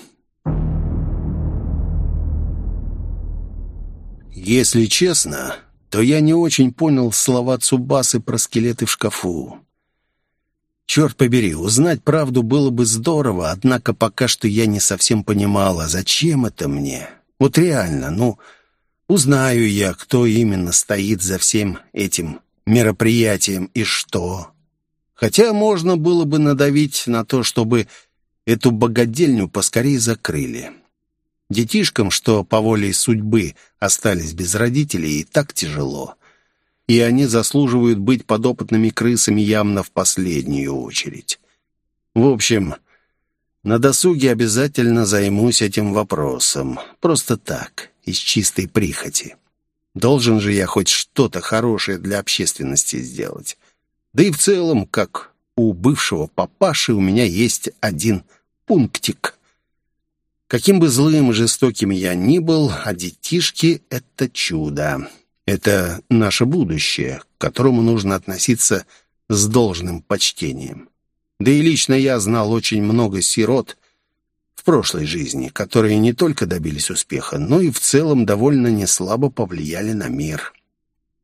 Если честно, то я не очень понял слова Цубасы про скелеты в шкафу. Черт побери, узнать правду было бы здорово, однако пока что я не совсем понимала, зачем это мне. Вот реально, ну, узнаю я, кто именно стоит за всем этим мероприятием и что. Хотя можно было бы надавить на то, чтобы эту богадельню поскорее закрыли. Детишкам, что по воле судьбы остались без родителей, и так тяжело. И они заслуживают быть подопытными крысами явно в последнюю очередь. В общем, на досуге обязательно займусь этим вопросом. Просто так, из чистой прихоти. Должен же я хоть что-то хорошее для общественности сделать. Да и в целом, как у бывшего папаши, у меня есть один пунктик. Каким бы злым и жестоким я ни был, а детишки — это чудо. Это наше будущее, к которому нужно относиться с должным почтением. Да и лично я знал очень много сирот в прошлой жизни, которые не только добились успеха, но и в целом довольно неслабо повлияли на мир.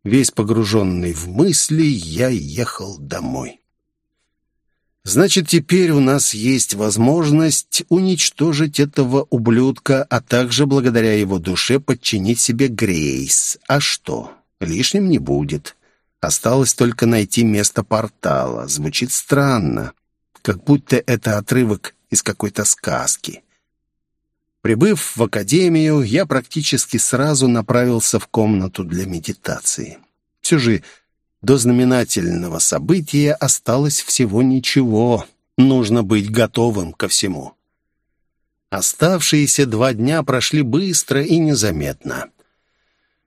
Весь погруженный в мысли, я ехал домой. Значит, теперь у нас есть возможность уничтожить этого ублюдка, а также благодаря его душе подчинить себе Грейс. А что? Лишним не будет. Осталось только найти место портала. Звучит странно, как будто это отрывок из какой-то сказки. Прибыв в академию, я практически сразу направился в комнату для медитации. Все же до знаменательного события осталось всего ничего. Нужно быть готовым ко всему. Оставшиеся два дня прошли быстро и незаметно.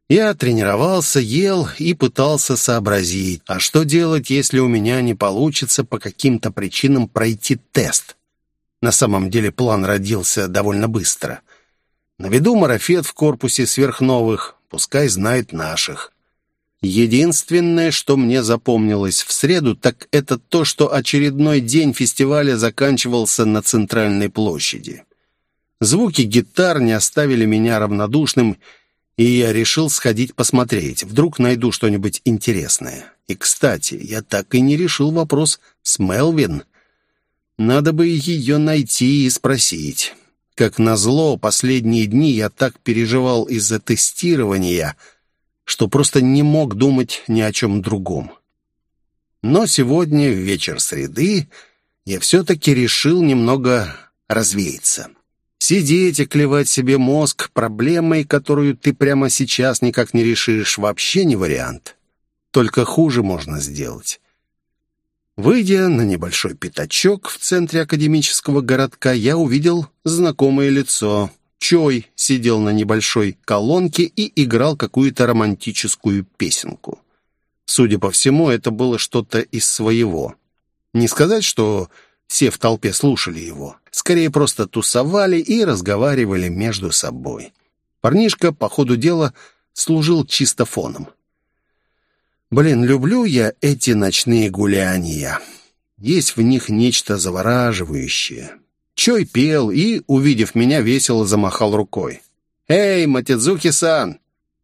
Я тренировался, ел и пытался сообразить, а что делать, если у меня не получится по каким-то причинам пройти тест. На самом деле план родился довольно быстро. На виду марафет в корпусе сверхновых, пускай знает наших. Единственное, что мне запомнилось в среду, так это то, что очередной день фестиваля заканчивался на центральной площади. Звуки гитар не оставили меня равнодушным, и я решил сходить посмотреть. Вдруг найду что-нибудь интересное. И, кстати, я так и не решил вопрос с Мелвин. Надо бы ее найти и спросить. Как назло, последние дни я так переживал из-за тестирования — что просто не мог думать ни о чем другом. Но сегодня, в вечер среды, я все-таки решил немного развеяться. Сидеть и клевать себе мозг проблемой, которую ты прямо сейчас никак не решишь, вообще не вариант. Только хуже можно сделать. Выйдя на небольшой пятачок в центре академического городка, я увидел знакомое лицо — Чой сидел на небольшой колонке и играл какую-то романтическую песенку. Судя по всему, это было что-то из своего. Не сказать, что все в толпе слушали его. Скорее, просто тусовали и разговаривали между собой. Парнишка, по ходу дела, служил чисто фоном. Блин, люблю я эти ночные гуляния. Есть в них нечто завораживающее. Чой пел и, увидев меня, весело замахал рукой. «Эй, Матидзуки-сан!»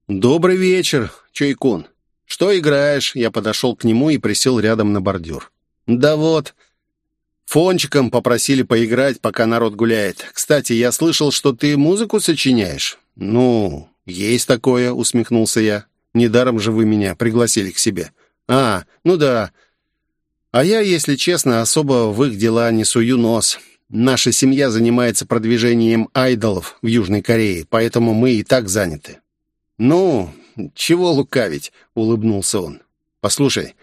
«Добрый вечер, Чой-кун!» «Что играешь?» Я подошел к нему и присел рядом на бордюр. «Да вот...» «Фончиком попросили поиграть, пока народ гуляет. Кстати, я слышал, что ты музыку сочиняешь». «Ну, есть такое», — усмехнулся я. «Недаром же вы меня пригласили к себе». «А, ну да. А я, если честно, особо в их дела не сую нос. Наша семья занимается продвижением айдолов в Южной Корее, поэтому мы и так заняты». «Ну, чего лукавить?» — улыбнулся он. «Послушай,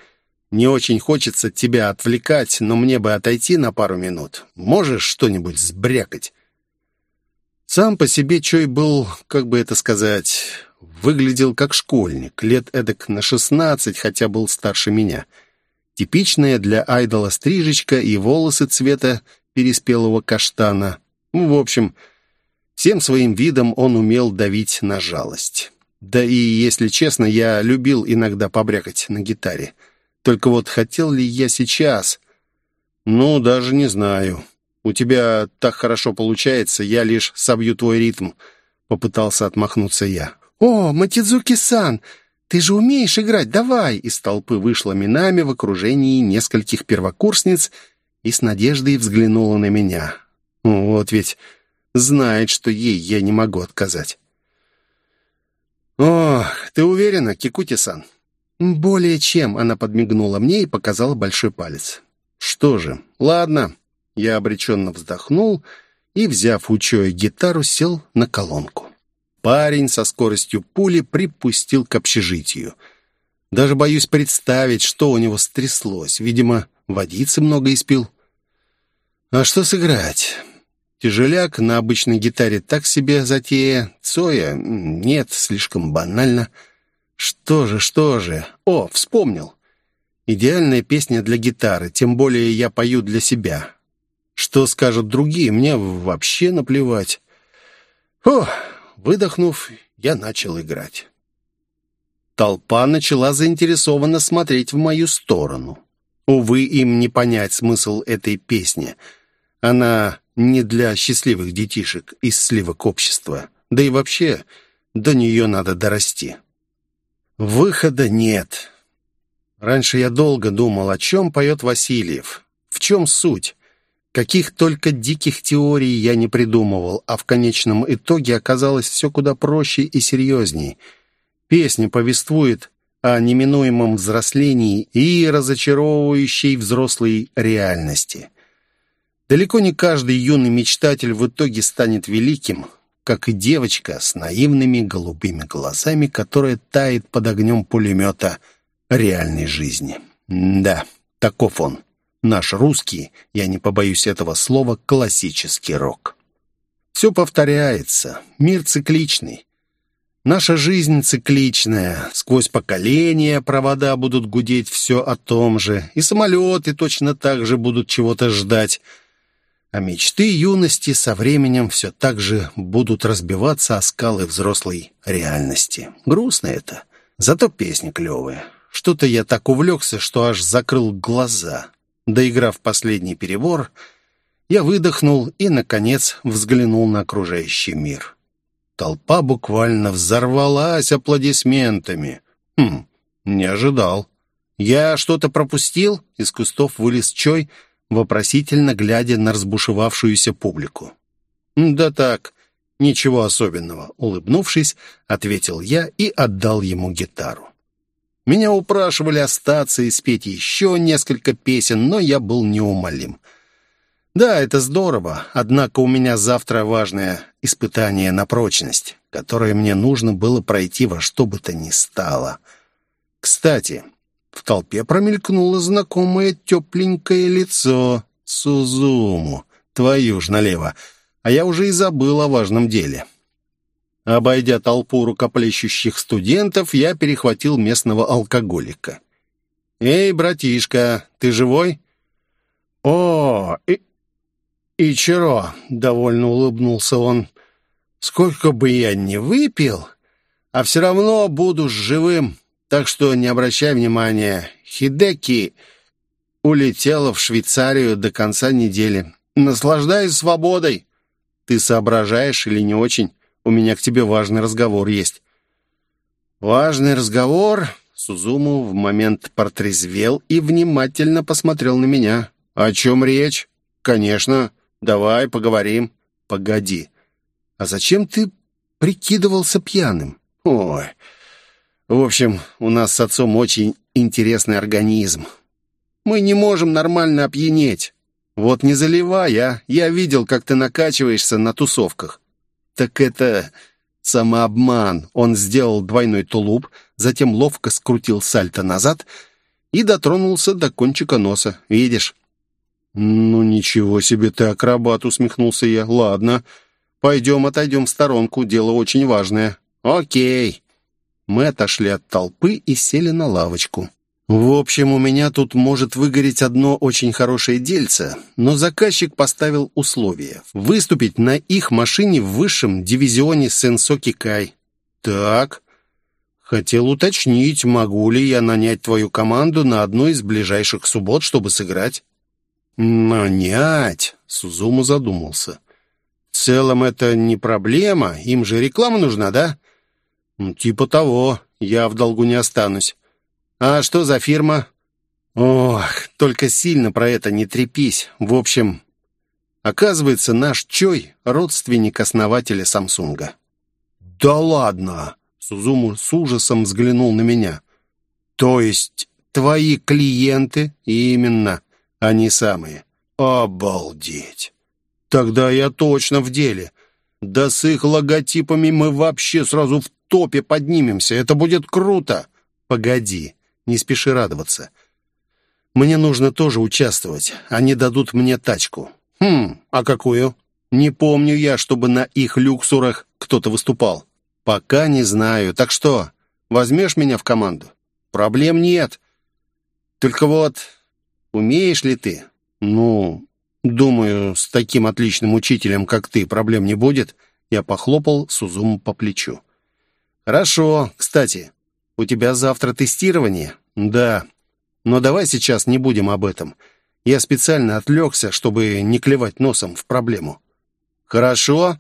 не очень хочется тебя отвлекать, но мне бы отойти на пару минут. Можешь что-нибудь сбрякать?» Сам по себе Чой был, как бы это сказать, выглядел как школьник, лет эдак на шестнадцать, хотя был старше меня. Типичная для айдола стрижечка и волосы цвета переспелого каштана. Ну, в общем, всем своим видом он умел давить на жалость. Да и, если честно, я любил иногда побрякать на гитаре. Только вот хотел ли я сейчас? Ну, даже не знаю. У тебя так хорошо получается, я лишь собью твой ритм. Попытался отмахнуться я. «О, Матидзуки-сан, ты же умеешь играть, давай!» Из толпы вышла Минами в окружении нескольких первокурсниц и с надеждой взглянула на меня. Вот ведь знает, что ей я не могу отказать. «О, ты уверена, Кикути-сан?» «Более чем», — она подмигнула мне и показала большой палец. «Что же, ладно». Я обреченно вздохнул и, взяв у гитару, сел на колонку. Парень со скоростью пули припустил к общежитию. Даже боюсь представить, что у него стряслось. Видимо, водицы много испил. А что сыграть? Тяжеляк на обычной гитаре так себе затея. Цоя? Нет, слишком банально. Что же, что же? О, вспомнил. Идеальная песня для гитары, тем более я пою для себя. Что скажут другие, мне вообще наплевать. О, выдохнув, я начал играть. Толпа начала заинтересованно смотреть в мою сторону. Увы, им не понять смысл этой песни. Она не для счастливых детишек из сливок общества. Да и вообще, до нее надо дорасти. Выхода нет. Раньше я долго думал, о чем поет Васильев. В чем суть? Каких только диких теорий я не придумывал, а в конечном итоге оказалось все куда проще и серьезней. Песня повествует о неминуемом взрослении и разочаровывающей взрослой реальности. Далеко не каждый юный мечтатель в итоге станет великим, как и девочка с наивными голубыми глазами, которая тает под огнем пулемета реальной жизни. Да, таков он, наш русский, я не побоюсь этого слова, классический рок. Все повторяется, мир цикличный. Наша жизнь цикличная. Сквозь поколения провода будут гудеть все о том же, и самолеты точно так же будут чего-то ждать. А мечты юности со временем все так же будут разбиваться о скалы взрослой реальности. Грустно это. Зато песня клевая. Что-то я так увлекся, что аж закрыл глаза. Доиграв последний перебор, я выдохнул и, наконец, взглянул на окружающий мир. Толпа буквально взорвалась аплодисментами. Хм, не ожидал. «Я что-то пропустил?» Из кустов вылез Чой, вопросительно глядя на разбушевавшуюся публику. «Да так, ничего особенного», — улыбнувшись, ответил я и отдал ему гитару. Меня упрашивали остаться и спеть еще несколько песен, но я был неумолим. Да, это здорово, однако у меня завтра важное испытание на прочность, которое мне нужно было пройти во что бы то ни стало. Кстати, в толпе промелькнуло знакомое тепленькое лицо Сузуму. Твою ж налево. А я уже и забыл о важном деле. Обойдя толпу рукоплещущих студентов, я перехватил местного алкоголика. «Эй, братишка, ты живой?» «О, и, «Ичиро», — довольно улыбнулся он, — «сколько бы я ни выпил, а все равно буду живым, так что не обращай внимания. Хидеки улетела в Швейцарию до конца недели. Наслаждаюсь свободой. Ты соображаешь или не очень? У меня к тебе важный разговор есть». «Важный разговор?» Сузуму в момент портрезвел и внимательно посмотрел на меня. «О чем речь?» «Конечно, Давай поговорим. Погоди. А зачем ты прикидывался пьяным? Ой. В общем, у нас с отцом очень интересный организм. Мы не можем нормально опьянеть. Вот не заливай, а. Я видел, как ты накачиваешься на тусовках. Так это самообман. Он сделал двойной тулуп, затем ловко скрутил сальто назад и дотронулся до кончика носа. Видишь? «Ну, ничего себе ты, акробат!» — усмехнулся я. «Ладно, пойдем отойдем в сторонку, дело очень важное». «Окей». Мы отошли от толпы и сели на лавочку. В общем, у меня тут может выгореть одно очень хорошее дельце, но заказчик поставил условие — выступить на их машине в высшем дивизионе Сенсоки Кай. Так, хотел уточнить, могу ли я нанять твою команду на одну из ближайших суббот, чтобы сыграть. «Нанять?» — Сузуму задумался. «В целом это не проблема, им же реклама нужна, да?» «Типа того, я в долгу не останусь. А что за фирма?» «Ох, только сильно про это не трепись. В общем, оказывается, наш Чой — родственник основателя Самсунга». «Да ладно!» — Сузуму с ужасом взглянул на меня. «То есть твои клиенты?» «Именно. Они самые. Обалдеть! Тогда я точно в деле. Да с их логотипами мы вообще сразу в топе поднимемся. Это будет круто. Погоди, не спеши радоваться. Мне нужно тоже участвовать. Они дадут мне тачку. Хм, а какую? Не помню я, чтобы на их люксурах кто-то выступал. Пока не знаю. Так что, возьмешь меня в команду? Проблем нет. Только вот Умеешь ли ты? Ну, думаю, с таким отличным учителем, как ты, проблем не будет. Я похлопал Сузуму по плечу. Хорошо. Кстати, у тебя завтра тестирование? Да. Но давай сейчас не будем об этом. Я специально отвлекся, чтобы не клевать носом в проблему». «Хорошо,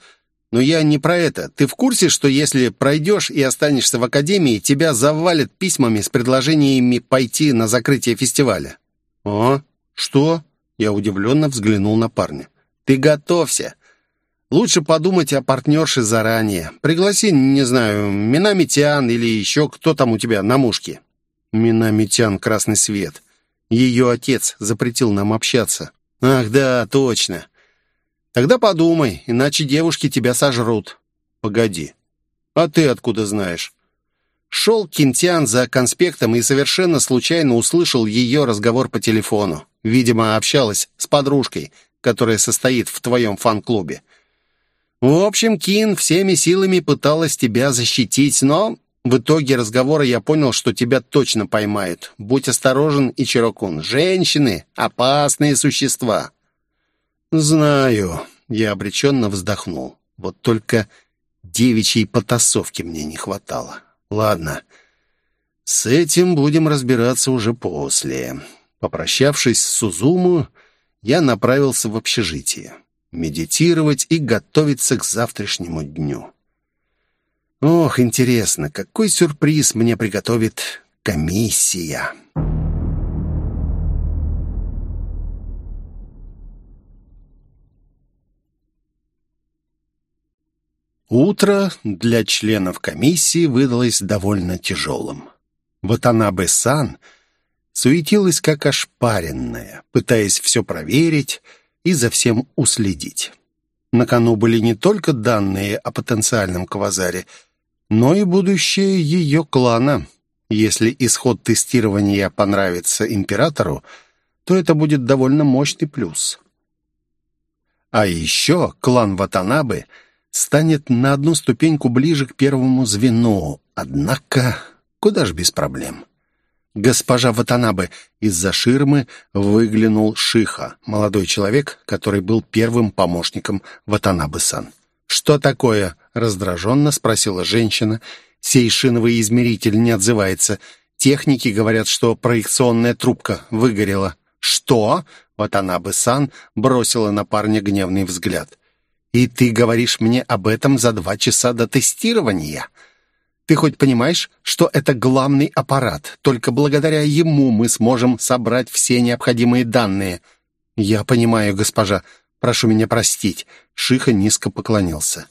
но я не про это. Ты в курсе, что если пройдешь и останешься в академии, тебя завалят письмами с предложениями пойти на закрытие фестиваля?» «А? Что?» Я удивленно взглянул на парня. «Ты готовься. Лучше подумать о партнерше заранее. Пригласи, не знаю, Минамитян или еще кто там у тебя на мушке». Минамитян красный свет. Ее отец запретил нам общаться. «Ах, да, точно. Тогда подумай, иначе девушки тебя сожрут». «Погоди. А ты откуда знаешь?» Шел Кинтян за конспектом и совершенно случайно услышал ее разговор по телефону. Видимо, общалась с подружкой, которая состоит в твоем фан-клубе. В общем, Кин всеми силами пыталась тебя защитить, но в итоге разговора я понял, что тебя точно поймают. Будь осторожен, Ичирокун. Женщины — опасные существа. Знаю. Я обреченно вздохнул. Вот только девичьей потасовки мне не хватало. Ладно, с этим будем разбираться уже после. Попрощавшись с Сузуму, я направился в общежитие медитировать и готовиться к завтрашнему дню. Ох, интересно, какой сюрприз мне приготовит комиссия. Утро для членов комиссии выдалось довольно тяжелым. Ватанабе-сан суетилась как ошпаренная, пытаясь все проверить, и за всем уследить. На кону были не только данные о потенциальном квазаре, но и будущее ее клана. Если исход тестирования понравится императору, то это будет довольно мощный плюс. А еще клан Ватанабы станет на одну ступеньку ближе к первому звену, однако куда ж без проблем. «Госпожа Ватанабе!» Из-за ширмы выглянул Шиха, молодой человек, который был первым помощником Ватанабе-сан. «Что такое?» — раздраженно спросила женщина. «Сей шиновый измеритель не отзывается. Техники говорят, что проекционная трубка выгорела». «Что?» — Ватанабе-сан бросила на парня гневный взгляд. «И ты говоришь мне об этом за два часа до тестирования?» Ты хоть понимаешь, что это главный аппарат? Только благодаря ему мы сможем собрать все необходимые данные». «Я понимаю, госпожа. Прошу меня простить». Шиха низко поклонился.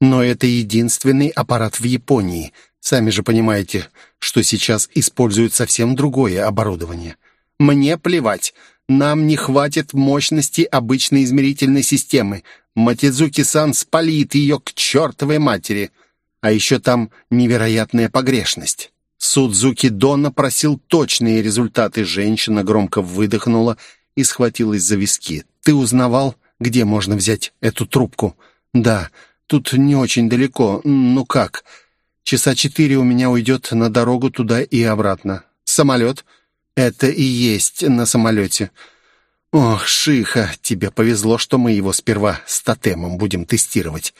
«Но это единственный аппарат в Японии. Сами же понимаете, что сейчас используют совсем другое оборудование. Мне плевать. Нам не хватит мощности обычной измерительной системы. Матидзуки-сан спалит ее к чертовой матери». А еще там невероятная погрешность. Судзуки Дона просил точные результаты. Женщина громко выдохнула и схватилась за виски. «Ты узнавал, где можно взять эту трубку?» «Да, тут не очень далеко. Ну как? Часа четыре у меня уйдет на дорогу туда и обратно. Самолет?» «Это и есть на самолете». «Ох, Шиха, тебе повезло, что мы его сперва с тотемом будем тестировать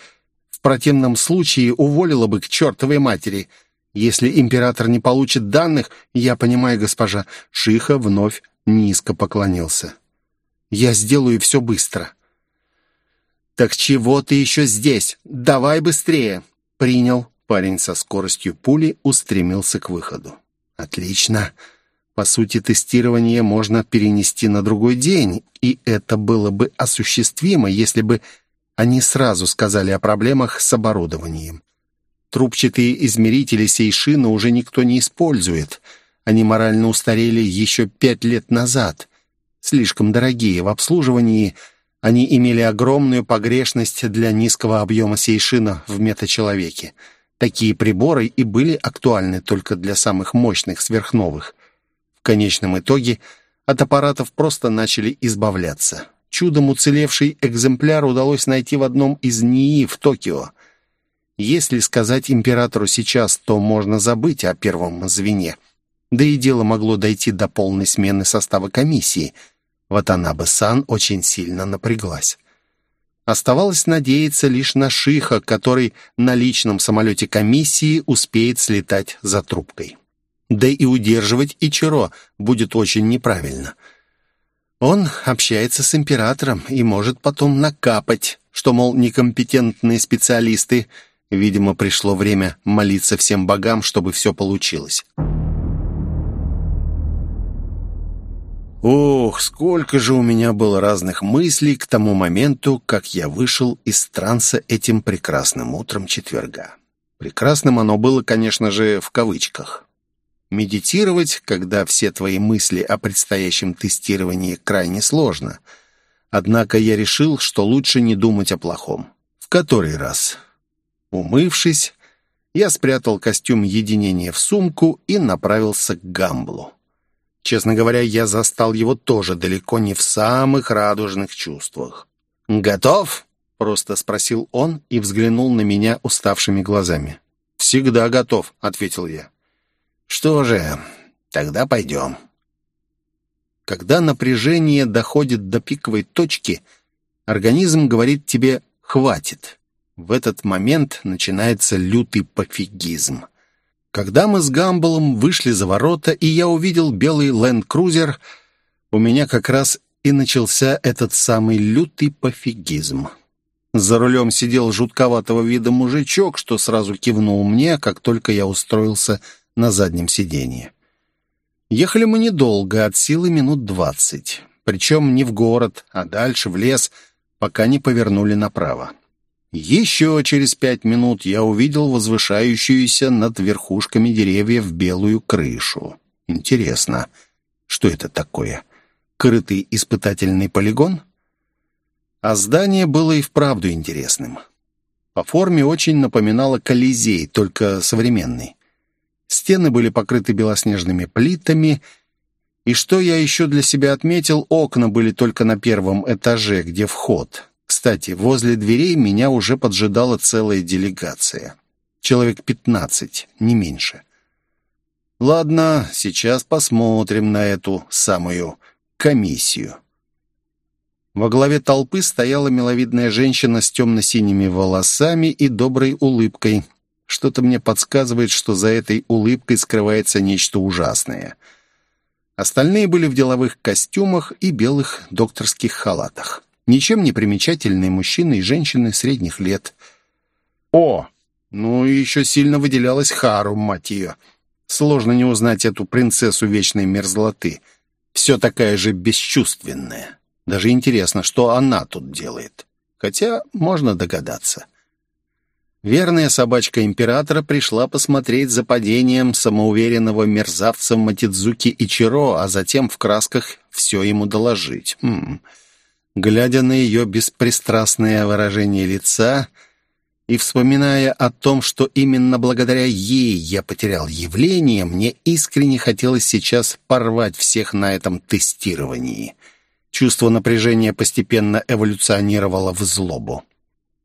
противном случае уволила бы к чертовой матери. Если император не получит данных, я понимаю, госпожа». Шиха вновь низко поклонился. «Я сделаю все быстро». «Так чего ты еще здесь? Давай быстрее!» «Принял». Парень со скоростью пули устремился к выходу. «Отлично. По сути, тестирование можно перенести на другой день, и это было бы осуществимо, если бы они сразу сказали о проблемах с оборудованием. Трубчатые измерители Сейшина уже никто не использует. Они морально устарели еще пять лет назад. Слишком дорогие в обслуживании, они имели огромную погрешность для низкого объема Сейшина в метачеловеке. Такие приборы и были актуальны только для самых мощных сверхновых. В конечном итоге от аппаратов просто начали избавляться чудом уцелевший экземпляр удалось найти в одном из НИИ в Токио. Если сказать императору сейчас, то можно забыть о первом звене. Да и дело могло дойти до полной смены состава комиссии. Ватанабе-сан очень сильно напряглась. Оставалось надеяться лишь на Шиха, который на личном самолете комиссии успеет слетать за трубкой. Да и удерживать Ичиро будет очень неправильно. Он общается с императором и может потом накапать, что, мол, некомпетентные специалисты. Видимо, пришло время молиться всем богам, чтобы все получилось. Ох, сколько же у меня было разных мыслей к тому моменту, как я вышел из транса этим прекрасным утром четверга. Прекрасным оно было, конечно же, в кавычках. Медитировать, когда все твои мысли о предстоящем тестировании крайне сложно. Однако я решил, что лучше не думать о плохом. В который раз? Умывшись, я спрятал костюм единения в сумку и направился к Гамблу. Честно говоря, я застал его тоже далеко не в самых радужных чувствах. «Готов?» — просто спросил он и взглянул на меня уставшими глазами. «Всегда готов», — ответил я. «Что же, тогда пойдем». Когда напряжение доходит до пиковой точки, организм говорит тебе «хватит». В этот момент начинается лютый пофигизм. Когда мы с Гамблом вышли за ворота, и я увидел белый ленд-крузер, у меня как раз и начался этот самый лютый пофигизм. За рулем сидел жутковатого вида мужичок, что сразу кивнул мне, как только я устроился на заднем сиденье. Ехали мы недолго, от силы минут двадцать. Причем не в город, а дальше, в лес, пока не повернули направо. Еще через пять минут я увидел возвышающуюся над верхушками деревьев белую крышу. Интересно, что это такое? Крытый испытательный полигон? А здание было и вправду интересным. По форме очень напоминало Колизей, только современный. Стены были покрыты белоснежными плитами, и что я еще для себя отметил, окна были только на первом этаже, где вход. Кстати, возле дверей меня уже поджидала целая делегация. Человек пятнадцать, не меньше. Ладно, сейчас посмотрим на эту самую комиссию. Во главе толпы стояла миловидная женщина с темно-синими волосами и доброй улыбкой. Что-то мне подсказывает, что за этой улыбкой скрывается нечто ужасное. Остальные были в деловых костюмах и белых докторских халатах. Ничем не примечательные мужчины и женщины средних лет. О, ну еще сильно выделялась Хару, мать ее. Сложно не узнать эту принцессу вечной мерзлоты. Все такая же бесчувственная. Даже интересно, что она тут делает. Хотя можно догадаться. Верная собачка императора пришла посмотреть за падением самоуверенного мерзавца Матидзуки Ичиро, а затем в красках все ему доложить. Хм... Глядя на ее беспристрастное выражение лица и вспоминая о том, что именно благодаря ей я потерял явление, мне искренне хотелось сейчас порвать всех на этом тестировании. Чувство напряжения постепенно эволюционировало в злобу.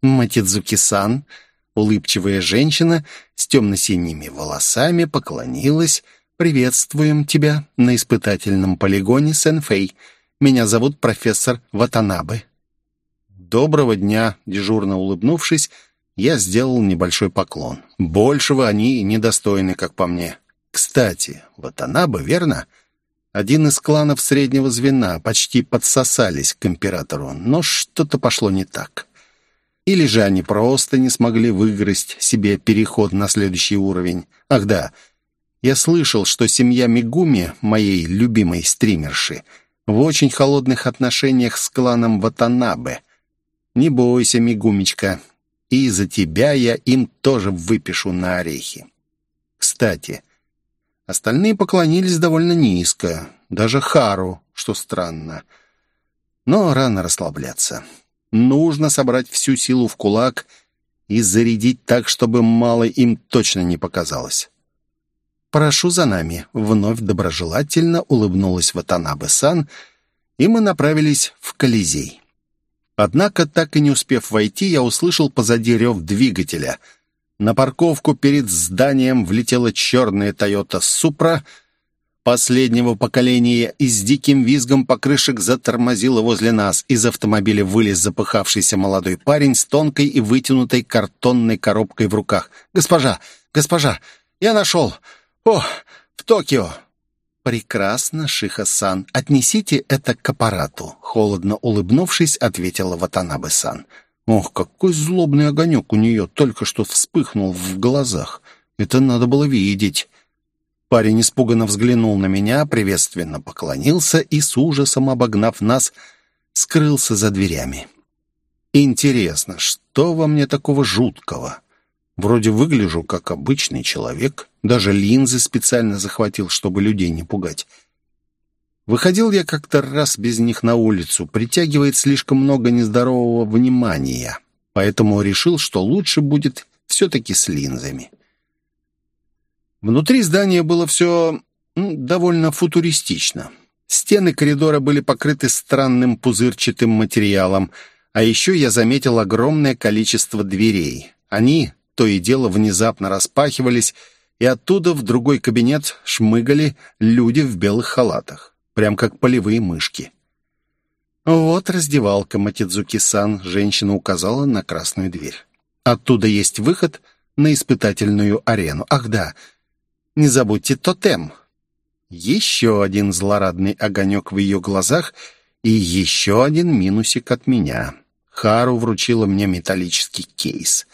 Матидзуки-сан, улыбчивая женщина с темно-синими волосами, поклонилась «Приветствуем тебя на испытательном полигоне Сенфей». Меня зовут профессор Ватанабе». «Доброго дня!» — дежурно улыбнувшись, я сделал небольшой поклон. Большего они недостойны, как по мне. Кстати, Ватанабе, верно? Один из кланов среднего звена почти подсосались к императору, но что-то пошло не так. Или же они просто не смогли выиграть себе переход на следующий уровень. Ах да, я слышал, что семья Мигуми, моей любимой стримерши, в очень холодных отношениях с кланом Ватанабе. Не бойся, Мигумечка, и за тебя я им тоже выпишу на орехи. Кстати, остальные поклонились довольно низко, даже Хару, что странно. Но рано расслабляться. Нужно собрать всю силу в кулак и зарядить так, чтобы мало им точно не показалось. «Прошу за нами», — вновь доброжелательно улыбнулась Ватанабе-сан, и мы направились в Колизей. Однако, так и не успев войти, я услышал позади рев двигателя. На парковку перед зданием влетела черная «Тойота Супра», последнего поколения и с диким визгом покрышек затормозила возле нас. Из автомобиля вылез запыхавшийся молодой парень с тонкой и вытянутой картонной коробкой в руках. «Госпожа! Госпожа! Я нашел! О, в Токио». «Прекрасно, Шиха-сан. Отнесите это к аппарату», — холодно улыбнувшись, ответила Ватанабе-сан. Ох, какой злобный огонек у нее только что вспыхнул в глазах. Это надо было видеть. Парень испуганно взглянул на меня, приветственно поклонился и, с ужасом обогнав нас, скрылся за дверями. Интересно, что во мне такого жуткого? Вроде выгляжу как обычный человек, даже линзы специально захватил, чтобы людей не пугать. Выходил я как-то раз без них на улицу, притягивает слишком много нездорового внимания, поэтому решил, что лучше будет все-таки с линзами. Внутри здания было все довольно футуристично. Стены коридора были покрыты странным пузырчатым материалом, а еще я заметил огромное количество дверей. Они то и дело внезапно распахивались, и оттуда в другой кабинет шмыгали люди в белых халатах прям как полевые мышки. «Вот раздевалка, Матидзуки-сан», — женщина указала на красную дверь. «Оттуда есть выход на испытательную арену. Ах да, не забудьте тотем». Еще один злорадный огонек в ее глазах и еще один минусик от меня. Хару вручила мне металлический кейс.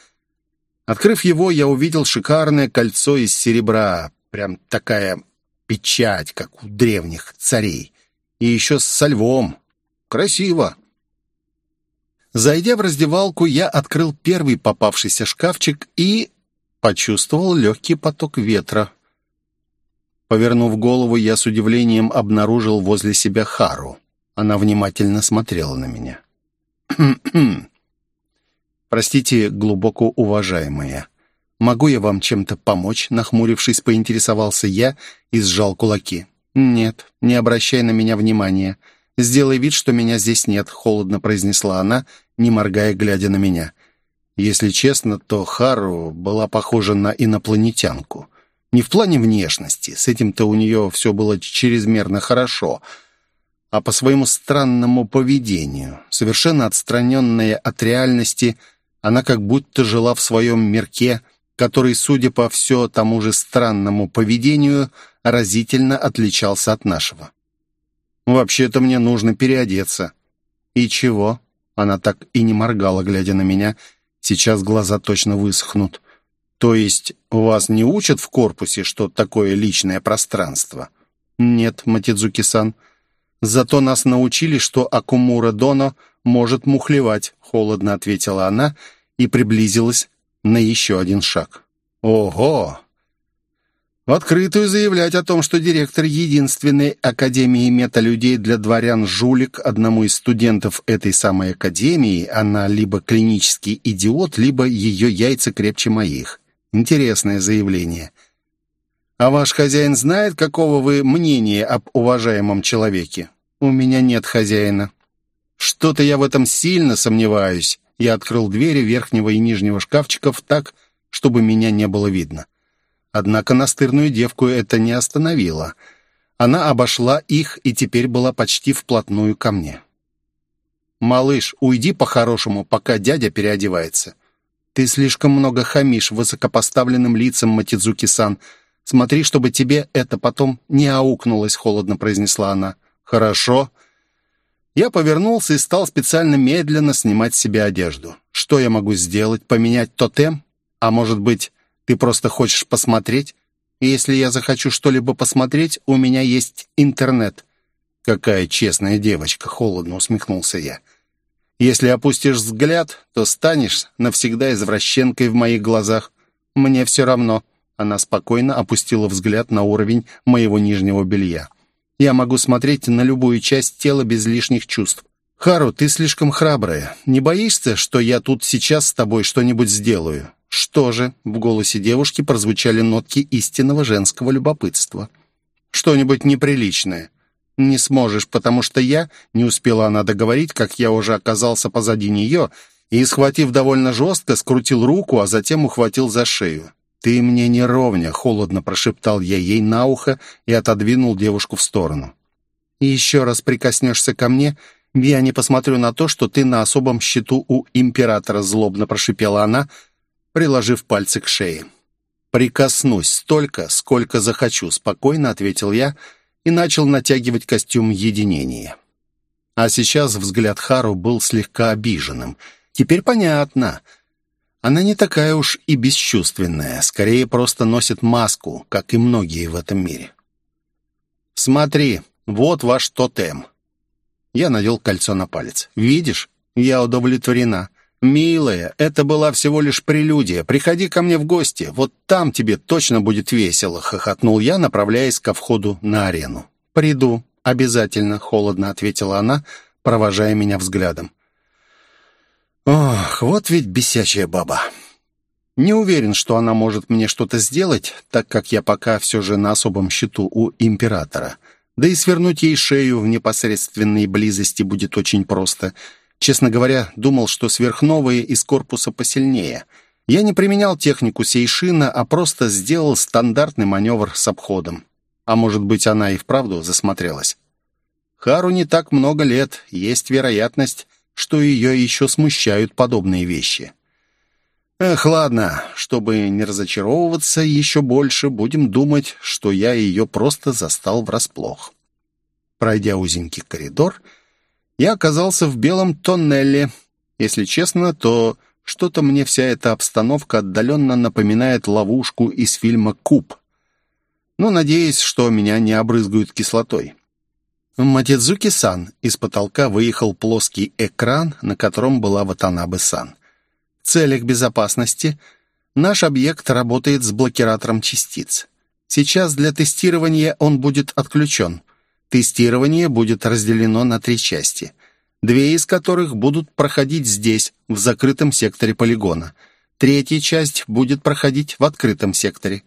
Открыв его, я увидел шикарное кольцо из серебра, прям такая печать, как у древних царей. И еще со львом. Красиво. Зайдя в раздевалку, я открыл первый попавшийся шкафчик и почувствовал легкий поток ветра. Повернув голову, я с удивлением обнаружил возле себя Хару. Она внимательно смотрела на меня. «Простите, глубоко уважаемая, «Могу я вам чем-то помочь?» Нахмурившись, поинтересовался я и сжал кулаки. «Нет, не обращай на меня внимания. Сделай вид, что меня здесь нет», — холодно произнесла она, не моргая, глядя на меня. Если честно, то Хару была похожа на инопланетянку. Не в плане внешности, с этим-то у нее все было чрезмерно хорошо, а по своему странному поведению. Совершенно отстраненная от реальности, она как будто жила в своем мирке — который, судя по все тому же странному поведению, разительно отличался от нашего. «Вообще-то мне нужно переодеться». «И чего?» Она так и не моргала, глядя на меня. Сейчас глаза точно высохнут. «То есть вас не учат в корпусе, что такое личное пространство?» «Нет, Матидзуки-сан. Зато нас научили, что Акумура Доно может мухлевать», — холодно ответила она и приблизилась на еще один шаг. Ого! В открытую заявлять о том, что директор единственной академии металюдей для дворян жулик одному из студентов этой самой академии, она либо клинический идиот, либо ее яйца крепче моих. Интересное заявление. А ваш хозяин знает, какого вы мнения об уважаемом человеке? У меня нет хозяина. Что-то я в этом сильно сомневаюсь. Я открыл двери верхнего и нижнего шкафчиков так, чтобы меня не было видно. Однако настырную девку это не остановило. Она обошла их и теперь была почти вплотную ко мне. «Малыш, уйди по-хорошему, пока дядя переодевается. Ты слишком много хамишь высокопоставленным лицам, Матидзуки-сан. Смотри, чтобы тебе это потом не аукнулось», — холодно произнесла она. «Хорошо». Я повернулся и стал специально медленно снимать с себя одежду. Что я могу сделать? Поменять тотем? А может быть, ты просто хочешь посмотреть? И если я захочу что-либо посмотреть, у меня есть интернет». «Какая честная девочка!» — холодно усмехнулся я. «Если опустишь взгляд, то станешь навсегда извращенкой в моих глазах. Мне все равно». Она спокойно опустила взгляд на уровень моего нижнего белья. Я могу смотреть на любую часть тела без лишних чувств. Хару, ты слишком храбрая. Не боишься, что я тут сейчас с тобой что-нибудь сделаю? Что же? В голосе девушки прозвучали нотки истинного женского любопытства. Что-нибудь неприличное. Не сможешь, потому что я... Не успела она договорить, как я уже оказался позади нее и, схватив довольно жестко, скрутил руку, а затем ухватил за шею. «Ты мне не ровня», — холодно прошептал я ей на ухо и отодвинул девушку в сторону. «И еще раз прикоснешься ко мне, я не посмотрю на то, что ты на особом счету у императора», — злобно прошипела она, приложив пальцы к шее. «Прикоснусь столько, сколько захочу», — спокойно ответил я и начал натягивать костюм единения. А сейчас взгляд Хару был слегка обиженным. Теперь понятно. Она не такая уж и бесчувственная, скорее просто носит маску, как и многие в этом мире. «Смотри, вот ваш тотем». Я надел кольцо на палец. «Видишь? Я удовлетворена. «Милая, это была всего лишь прелюдия. Приходи ко мне в гости. Вот там тебе точно будет весело», — хохотнул я, направляясь ко входу на арену. «Приду. Обязательно», — холодно ответила она, провожая меня взглядом. «Ох, вот ведь бесячая баба». Не уверен, что она может мне что-то сделать, так как я пока все же на особом счету у императора. Да и свернуть ей шею в непосредственной близости будет очень просто — Честно говоря, думал, что сверхновые из корпуса посильнее. Я не применял технику Сейшина, а просто сделал стандартный маневр с обходом. А может быть, она и вправду засмотрелась. Хару не так много лет, есть вероятность, что ее еще смущают подобные вещи. Эх, ладно, чтобы не разочаровываться еще больше, будем думать, что я ее просто застал врасплох. Пройдя узенький коридор, я оказался в белом тоннеле. Если честно, то что-то мне вся эта обстановка отдаленно напоминает ловушку из фильма «Куб». Но надеюсь, что меня не обрызгают кислотой. Матидзуки-сан из потолка выехал плоский экран, на котором была Ватанабе-сан. В целях безопасности наш объект работает с блокиратором частиц. Сейчас для тестирования он будет отключен. Тестирование будет разделено на три части, две из которых будут проходить здесь, в закрытом секторе полигона. Третья часть будет проходить в открытом секторе.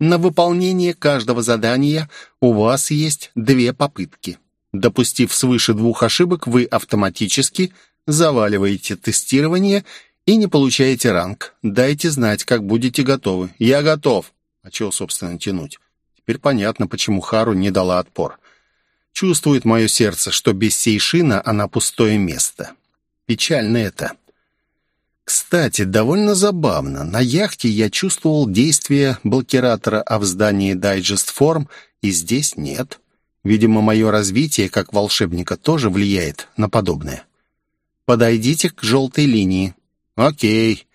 На выполнение каждого задания у вас есть две попытки. Допустив свыше двух ошибок, вы автоматически заваливаете тестирование и не получаете ранг. Дайте знать, как будете готовы. Я готов. А чего, собственно, тянуть? Теперь понятно, почему Хару не дала отпор. Чувствует мое сердце, что без Сейшина она пустое место. Печально это. Кстати, довольно забавно. На яхте я чувствовал действие блокиратора, а в здании Digest Form и здесь нет. Видимо, мое развитие как волшебника тоже влияет на подобное. Подойдите к желтой линии. Окей.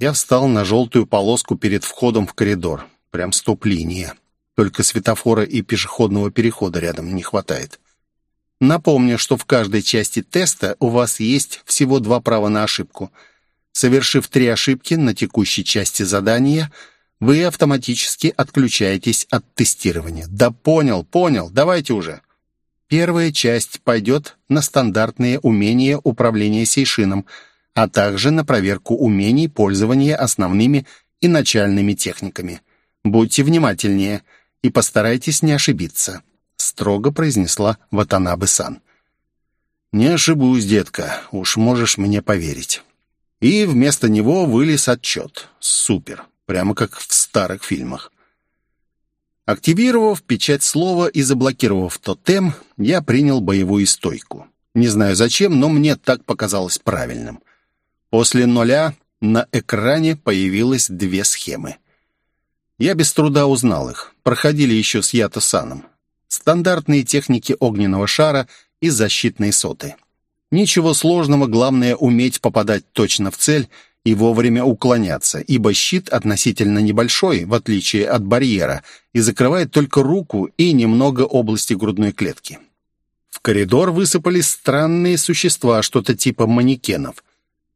Я встал на желтую полоску перед входом в коридор. Прям стоп-линия. Только светофора и пешеходного перехода рядом не хватает. Напомню, что в каждой части теста у вас есть всего два права на ошибку. Совершив три ошибки на текущей части задания, вы автоматически отключаетесь от тестирования. Да понял, понял, давайте уже. Первая часть пойдет на стандартные умения управления сейшином, а также на проверку умений пользования основными и начальными техниками. Будьте внимательнее – и постарайтесь не ошибиться», — строго произнесла Ватанабе-сан. «Не ошибусь, детка, уж можешь мне поверить». И вместо него вылез отчет. Супер, прямо как в старых фильмах. Активировав печать слова и заблокировав тотем, я принял боевую стойку. Не знаю зачем, но мне так показалось правильным. После нуля на экране появилось две схемы. Я без труда узнал их. Проходили еще с Ято-саном. Стандартные техники огненного шара и защитной соты. Ничего сложного, главное уметь попадать точно в цель и вовремя уклоняться, ибо щит относительно небольшой, в отличие от барьера, и закрывает только руку и немного области грудной клетки. В коридор высыпались странные существа, что-то типа манекенов.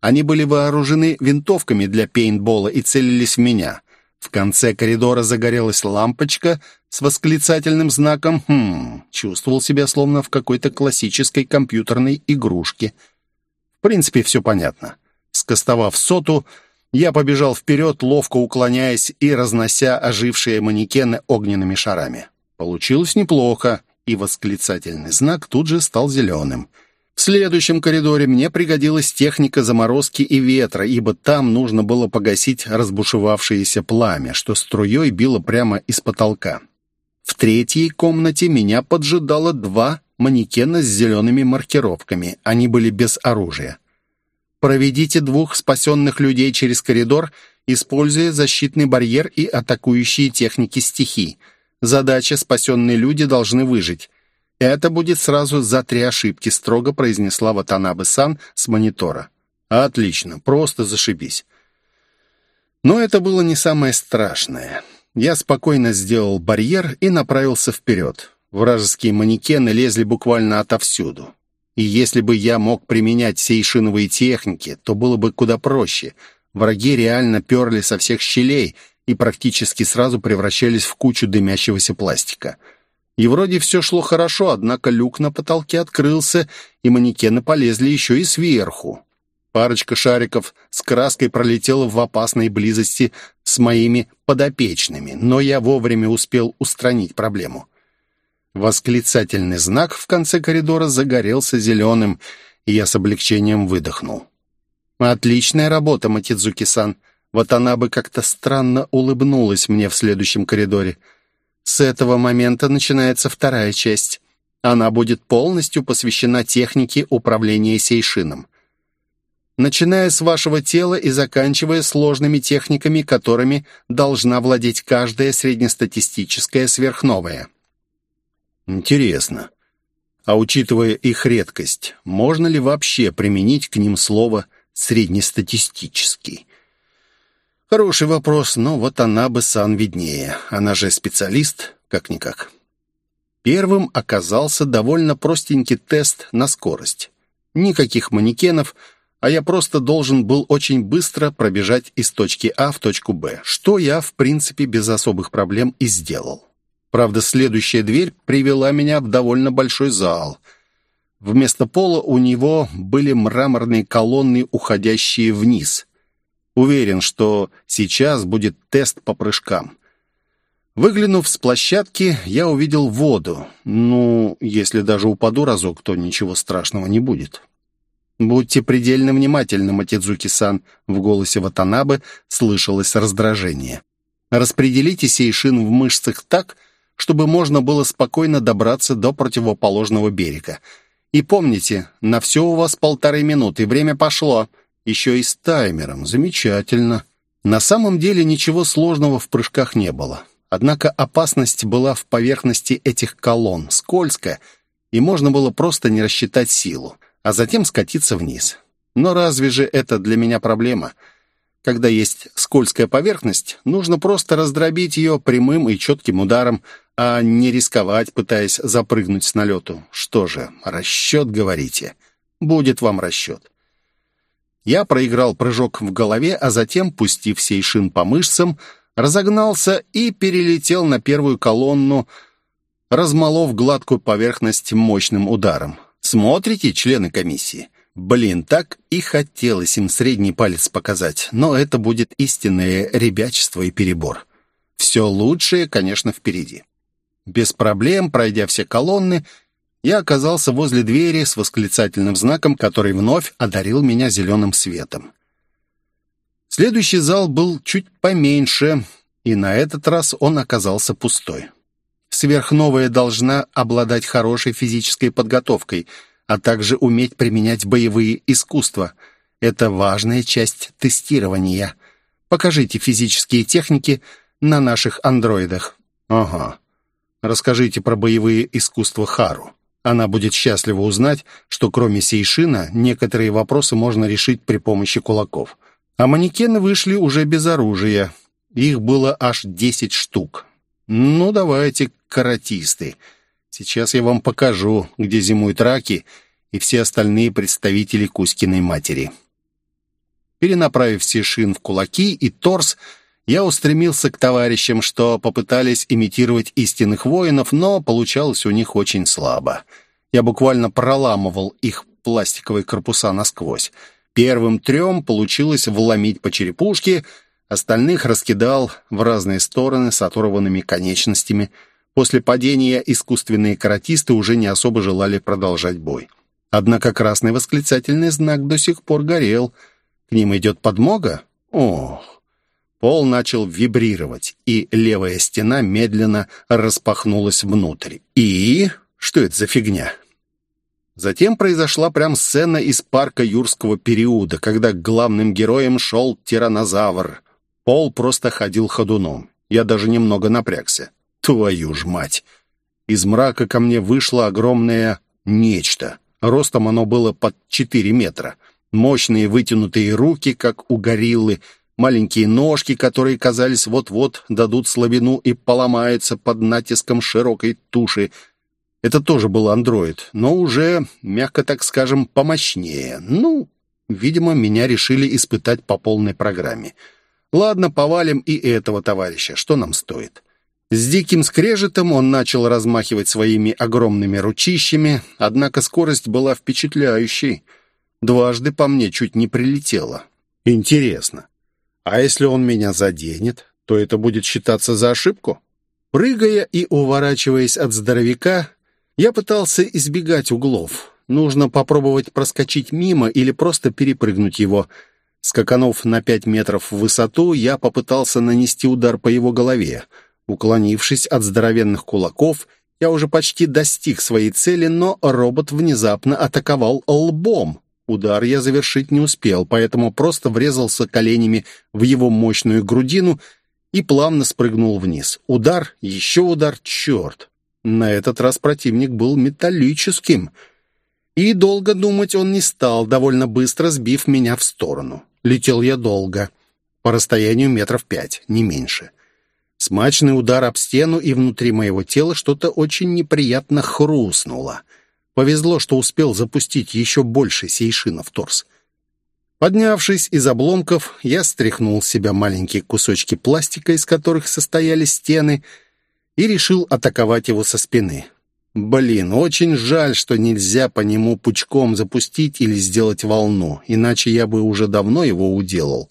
Они были вооружены винтовками для пейнтбола и целились в меня — в конце коридора загорелась лампочка с восклицательным знаком «Хм...» Чувствовал себя словно в какой-то классической компьютерной игрушке. В принципе, все понятно. Скостовав соту, я побежал вперед, ловко уклоняясь и разнося ожившие манекены огненными шарами. Получилось неплохо, и восклицательный знак тут же стал зеленым — в следующем коридоре мне пригодилась техника заморозки и ветра, ибо там нужно было погасить разбушевавшееся пламя, что струей било прямо из потолка. В третьей комнате меня поджидало два манекена с зелеными маркировками. Они были без оружия. Проведите двух спасенных людей через коридор используя защитный барьер и атакующие техники стихий. Задача «Спасенные люди должны выжить». «Это будет сразу за три ошибки», — строго произнесла Ватанабе-сан с монитора. «Отлично, просто зашибись». Но это было не самое страшное. Я спокойно сделал барьер и направился вперед. Вражеские манекены лезли буквально отовсюду. И если бы я мог применять сейшиновые техники, то было бы куда проще. Враги реально перли со всех щелей и практически сразу превращались в кучу дымящегося пластика. И вроде все шло хорошо, однако люк на потолке открылся, и манекены полезли еще и сверху. Парочка шариков с краской пролетела в опасной близости с моими подопечными, но я вовремя успел устранить проблему. Восклицательный знак в конце коридора загорелся зеленым, и я с облегчением выдохнул. «Отличная работа, Матидзуки-сан. Вот она бы как-то странно улыбнулась мне в следующем коридоре. С этого момента начинается вторая часть. Она будет полностью посвящена технике управления сейшином. Начиная с вашего тела и заканчивая сложными техниками, которыми должна владеть каждая среднестатистическая сверхновая. Интересно. А учитывая их редкость, можно ли вообще применить к ним слово «среднестатистический»? Хороший вопрос, но вот она бы сан виднее. Она же специалист, как-никак. Первым оказался довольно простенький тест на скорость. Никаких манекенов, а я просто должен был очень быстро пробежать из точки А в точку Б, что я, в принципе, без особых проблем и сделал. Правда, следующая дверь привела меня в довольно большой зал. Вместо пола у него были мраморные колонны, уходящие вниз. Уверен, что сейчас будет тест по прыжкам. Выглянув с площадки, я увидел воду. Ну, если даже упаду разок, то ничего страшного не будет. «Будьте предельно внимательны, Матидзуки-сан», — в голосе Ватанабы слышалось раздражение. «Распределите сейшин в мышцах так, чтобы можно было спокойно добраться до противоположного берега. И помните, на все у вас полторы минуты, время пошло. Еще и с таймером. Замечательно. На самом деле ничего сложного в прыжках не было. Однако опасность была в поверхности этих колонн, скользко, и можно было просто не рассчитать силу, а затем скатиться вниз. Но разве же это для меня проблема? Когда есть скользкая поверхность, нужно просто раздробить ее прямым и четким ударом, а не рисковать, пытаясь запрыгнуть с налету. Что же, расчет, говорите? Будет вам расчет. Я проиграл прыжок в голове, а затем, пустив сейшин по мышцам, разогнался и перелетел на первую колонну, размолов гладкую поверхность мощным ударом. Смотрите, члены комиссии? Блин, так и хотелось им средний палец показать, но это будет истинное ребячество и перебор. Все лучшее, конечно, впереди. Без проблем, пройдя все колонны, я оказался возле двери с восклицательным знаком, который вновь одарил меня зеленым светом. Следующий зал был чуть поменьше, и на этот раз он оказался пустой. Сверхновая должна обладать хорошей физической подготовкой, а также уметь применять боевые искусства. Это важная часть тестирования. Покажите физические техники на наших андроидах. Ага. Расскажите про боевые искусства Хару. Она будет счастлива узнать, что кроме сейшина некоторые вопросы можно решить при помощи кулаков. А манекены вышли уже без оружия. Их было аж десять штук. Ну, давайте, каратисты. Сейчас я вам покажу, где зимуют раки и все остальные представители Кузькиной матери. Перенаправив сейшин в кулаки и торс, я устремился к товарищам, что попытались имитировать истинных воинов, но получалось у них очень слабо. Я буквально проламывал их пластиковые корпуса насквозь. Первым трем получилось вломить по черепушке, остальных раскидал в разные стороны с оторванными конечностями. После падения искусственные каратисты уже не особо желали продолжать бой. Однако красный восклицательный знак до сих пор горел. К ним идет подмога? Ох! Пол начал вибрировать, и левая стена медленно распахнулась внутрь. И... Что это за фигня? Затем произошла прям сцена из парка юрского периода, когда главным героям шел тиранозавр. Пол просто ходил ходуном. Я даже немного напрягся. Твою ж мать! Из мрака ко мне вышло огромное нечто. Ростом оно было под 4 метра. Мощные вытянутые руки, как у гориллы, маленькие ножки, которые, казались, вот-вот дадут слабину и поломаются под натиском широкой туши. Это тоже был андроид, но уже, мягко так скажем, помощнее. Ну, видимо, меня решили испытать по полной программе. Ладно, повалим и этого товарища. Что нам стоит? С диким скрежетом он начал размахивать своими огромными ручищами, однако скорость была впечатляющей. Дважды по мне чуть не прилетело. Интересно, а если он меня заденет, то это будет считаться за ошибку? Прыгая и уворачиваясь от здоровяка, я пытался избегать углов. Нужно попробовать проскочить мимо или просто перепрыгнуть его. Скаканув на пять метров в высоту, я попытался нанести удар по его голове — Уклонившись от здоровенных кулаков, я уже почти достиг своей цели, но робот внезапно атаковал лбом. Удар я завершить не успел, поэтому просто врезался коленями в его мощную грудину и плавно спрыгнул вниз. Удар, еще удар, черт! На этот раз противник был металлическим. И долго думать он не стал, довольно быстро сбив меня в сторону. Летел я долго, по расстоянию метров пять, не меньше. — Смачный удар об стену, и внутри моего тела что-то очень неприятно хрустнуло. Повезло, что успел запустить еще больше сейшина в торс. Поднявшись из обломков, я стряхнул с себя маленькие кусочки пластика, из которых состояли стены, и решил атаковать его со спины. Блин, очень жаль, что нельзя по нему пучком запустить или сделать волну, иначе я бы уже давно его уделал.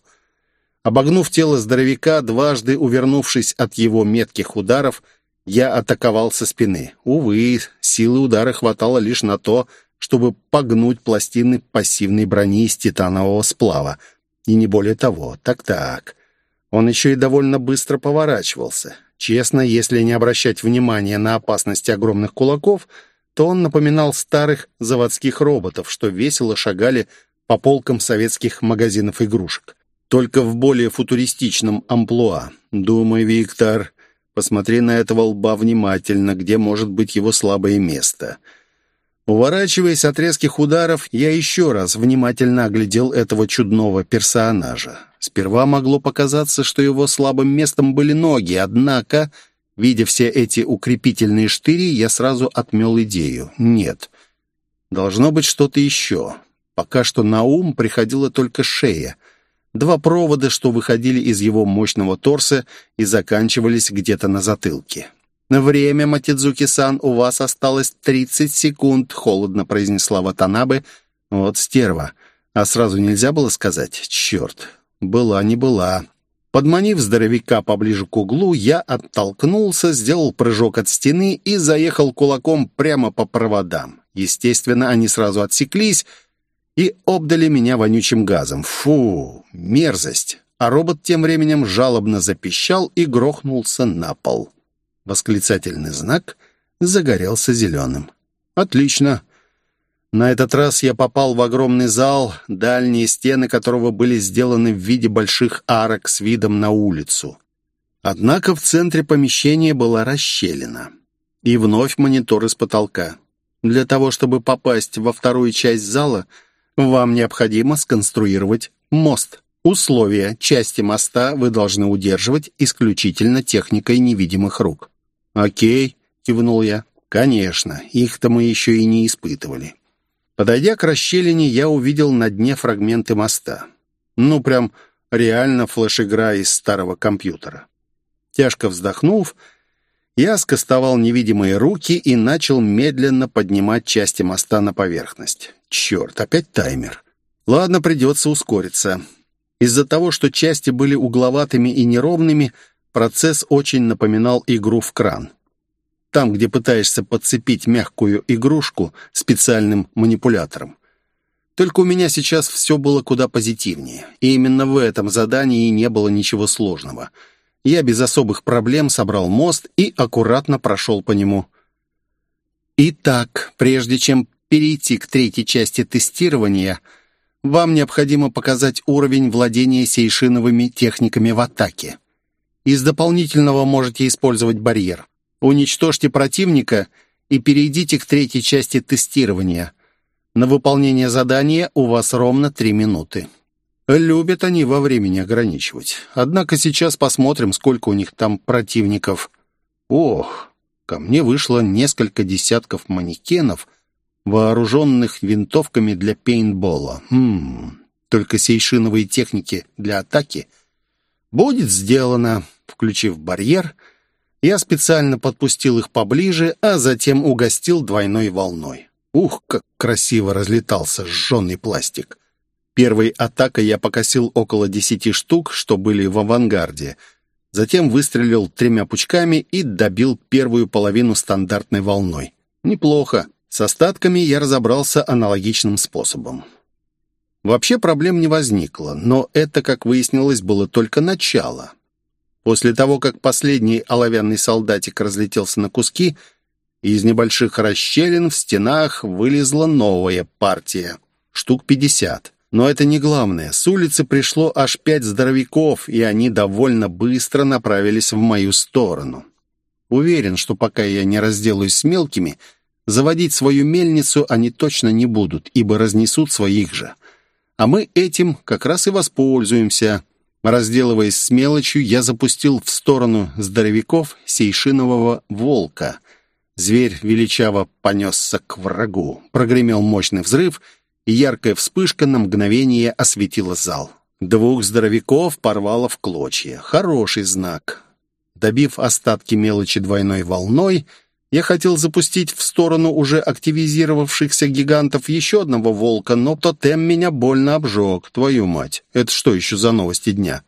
Обогнув тело здоровяка, дважды увернувшись от его метких ударов, я атаковал со спины. Увы, силы удара хватало лишь на то, чтобы погнуть пластины пассивной брони из титанового сплава. И не более того. Так-так. Он еще и довольно быстро поворачивался. Честно, если не обращать внимания на опасности огромных кулаков, то он напоминал старых заводских роботов, что весело шагали по полкам советских магазинов игрушек только в более футуристичном амплуа. Думай, Виктор, посмотри на этого лба внимательно, где может быть его слабое место. Уворачиваясь от резких ударов, я еще раз внимательно оглядел этого чудного персонажа. Сперва могло показаться, что его слабым местом были ноги, однако, видя все эти укрепительные штыри, я сразу отмел идею. Нет, должно быть что-то еще. Пока что на ум приходила только шея — Два провода, что выходили из его мощного торса и заканчивались где-то на затылке. «Время, Матидзуки-сан, у вас осталось 30 секунд», — холодно произнесла Ватанабе. «Вот стерва. А сразу нельзя было сказать? Черт, была не была». Подманив здоровяка поближе к углу, я оттолкнулся, сделал прыжок от стены и заехал кулаком прямо по проводам. Естественно, они сразу отсеклись, и обдали меня вонючим газом. Фу, мерзость! А робот тем временем жалобно запищал и грохнулся на пол. Восклицательный знак загорелся зеленым. «Отлично!» На этот раз я попал в огромный зал, дальние стены которого были сделаны в виде больших арок с видом на улицу. Однако в центре помещения была расщелина. И вновь монитор из потолка. Для того, чтобы попасть во вторую часть зала — вам необходимо сконструировать мост. Условия части моста вы должны удерживать исключительно техникой невидимых рук. «Окей», — кивнул я. «Конечно, их-то мы еще и не испытывали». Подойдя к расщелине, я увидел на дне фрагменты моста. Ну, прям реально флеш-игра из старого компьютера. Тяжко вздохнув, я скостовал невидимые руки и начал медленно поднимать части моста на поверхность. Черт, опять таймер. Ладно, придется ускориться. Из-за того, что части были угловатыми и неровными, процесс очень напоминал игру в кран. Там, где пытаешься подцепить мягкую игрушку специальным манипулятором. Только у меня сейчас все было куда позитивнее. И именно в этом задании не было ничего сложного. Я без особых проблем собрал мост и аккуратно прошел по нему. Итак, прежде чем перейти к третьей части тестирования, вам необходимо показать уровень владения сейшиновыми техниками в атаке. Из дополнительного можете использовать барьер. Уничтожьте противника и перейдите к третьей части тестирования. На выполнение задания у вас ровно три минуты. Любят они во времени ограничивать. Однако сейчас посмотрим, сколько у них там противников. Ох, ко мне вышло несколько десятков манекенов, вооруженных винтовками для пейнтбола. Хм, только сейшиновые техники для атаки. Будет сделано. Включив барьер, я специально подпустил их поближе, а затем угостил двойной волной. Ух, как красиво разлетался сжженный пластик. Первой атакой я покосил около десяти штук, что были в авангарде. Затем выстрелил тремя пучками и добил первую половину стандартной волной. Неплохо. С остатками я разобрался аналогичным способом. Вообще проблем не возникло, но это, как выяснилось, было только начало. После того, как последний оловянный солдатик разлетелся на куски, из небольших расщелин в стенах вылезла новая партия. Штук пятьдесят. Но это не главное. С улицы пришло аж пять здоровяков, и они довольно быстро направились в мою сторону. Уверен, что пока я не разделаюсь с мелкими, заводить свою мельницу они точно не будут, ибо разнесут своих же. А мы этим как раз и воспользуемся. Разделываясь с мелочью, я запустил в сторону здоровяков сейшинового волка. Зверь величаво понесся к врагу. Прогремел мощный взрыв — яркая вспышка на мгновение осветила зал. Двух здоровяков порвало в клочья. Хороший знак. Добив остатки мелочи двойной волной, я хотел запустить в сторону уже активизировавшихся гигантов еще одного волка, но тотем меня больно обжег. Твою мать, это что еще за новости дня?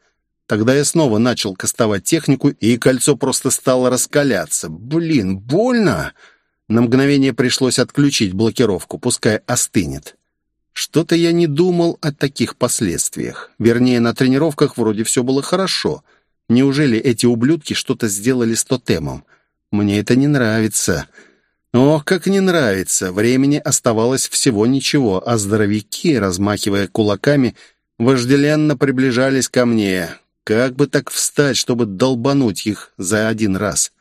Тогда я снова начал кастовать технику, и кольцо просто стало раскаляться. Блин, больно! На мгновение пришлось отключить блокировку, пускай остынет. Что-то я не думал о таких последствиях. Вернее, на тренировках вроде все было хорошо. Неужели эти ублюдки что-то сделали с тотемом? Мне это не нравится. Ох, как не нравится. Времени оставалось всего ничего, а здоровяки, размахивая кулаками, вожделенно приближались ко мне. Как бы так встать, чтобы долбануть их за один раз?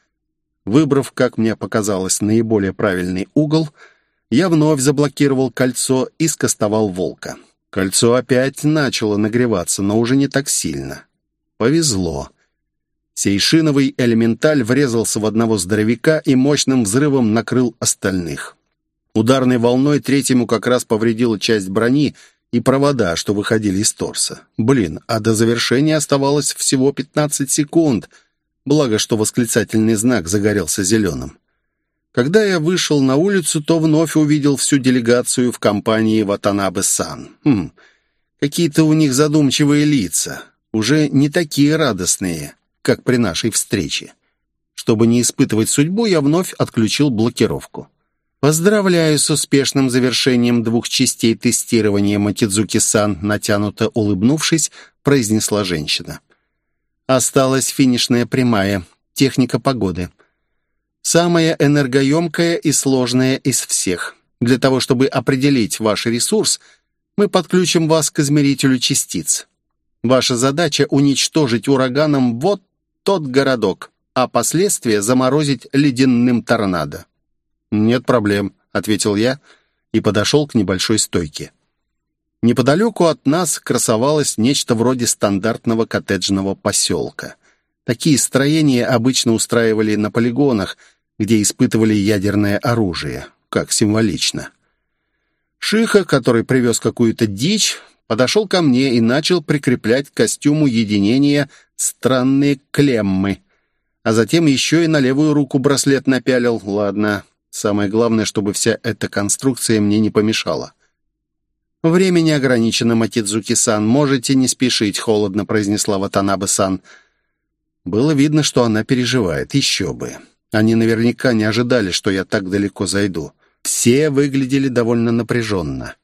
Выбрав, как мне показалось, наиболее правильный угол — я вновь заблокировал кольцо и скостовал волка. Кольцо опять начало нагреваться, но уже не так сильно. Повезло. Сейшиновый элементаль врезался в одного здоровяка и мощным взрывом накрыл остальных. Ударной волной третьему как раз повредила часть брони и провода, что выходили из торса. Блин, а до завершения оставалось всего 15 секунд. Благо, что восклицательный знак загорелся зеленым. Когда я вышел на улицу, то вновь увидел всю делегацию в компании Ватанабе-сан. Хм, какие-то у них задумчивые лица, уже не такие радостные, как при нашей встрече. Чтобы не испытывать судьбу, я вновь отключил блокировку. «Поздравляю с успешным завершением двух частей тестирования, Матидзуки-сан», натянуто улыбнувшись, произнесла женщина. «Осталась финишная прямая, техника погоды». Самая энергоемкая и сложная из всех. Для того, чтобы определить ваш ресурс, мы подключим вас к измерителю частиц. Ваша задача — уничтожить ураганом вот тот городок, а последствия заморозить ледяным торнадо. «Нет проблем», — ответил я и подошел к небольшой стойке. Неподалеку от нас красовалось нечто вроде стандартного коттеджного поселка. Такие строения обычно устраивали на полигонах — где испытывали ядерное оружие, как символично. Шиха, который привез какую-то дичь, подошел ко мне и начал прикреплять к костюму единения странные клеммы. А затем еще и на левую руку браслет напялил. Ладно, самое главное, чтобы вся эта конструкция мне не помешала. «Время не ограничено, Матидзуки-сан. Можете не спешить», — холодно произнесла Ватанабе-сан. Было видно, что она переживает. Еще бы. Они наверняка не ожидали, что я так далеко зайду. Все выглядели довольно напряженно.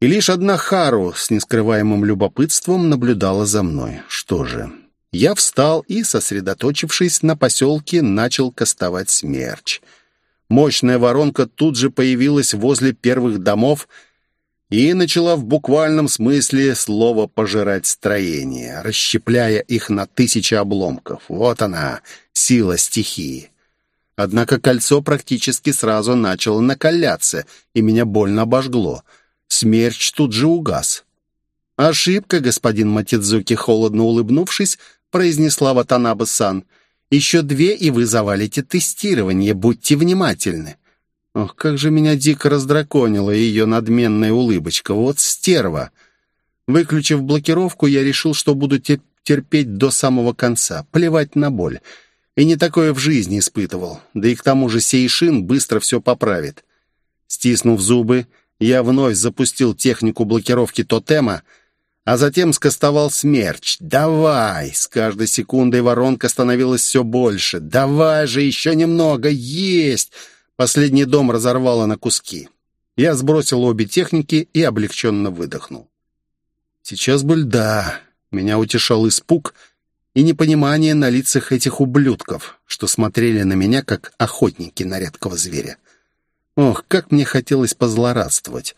И лишь одна Хару с нескрываемым любопытством наблюдала за мной. Что же... Я встал и, сосредоточившись на поселке, начал кастовать смерч. Мощная воронка тут же появилась возле первых домов. и начала в буквальном смысле слова пожирать строение, расщепляя их на тысячи обломков. Вот она, сила стихии. Однако кольцо практически сразу начало накаляться, и меня больно обожгло. Смерч тут же угас. «Ошибка, господин Матидзуки», холодно улыбнувшись, произнесла Ватанаба-сан. «Еще две, и вы завалите тестирование. Будьте внимательны». Ох, как же меня дико раздраконила ее надменная улыбочка. Вот стерва. Выключив блокировку, я решил, что буду терпеть до самого конца. Плевать на боль. И не такое в жизни испытывал. Да и к тому же Сейшин быстро все поправит. Стиснув зубы, я вновь запустил технику блокировки тотема, а затем скостовал смерч. «Давай!» С каждой секундой воронка становилась все больше. «Давай же еще немного! Есть!» Последний дом разорвало на куски. Я сбросил обе техники и облегченно выдохнул. Сейчас бы льда. Меня утешал испуг и непонимание на лицах этих ублюдков, что смотрели на меня, как охотники на редкого зверя. Ох, как мне хотелось позлорадствовать.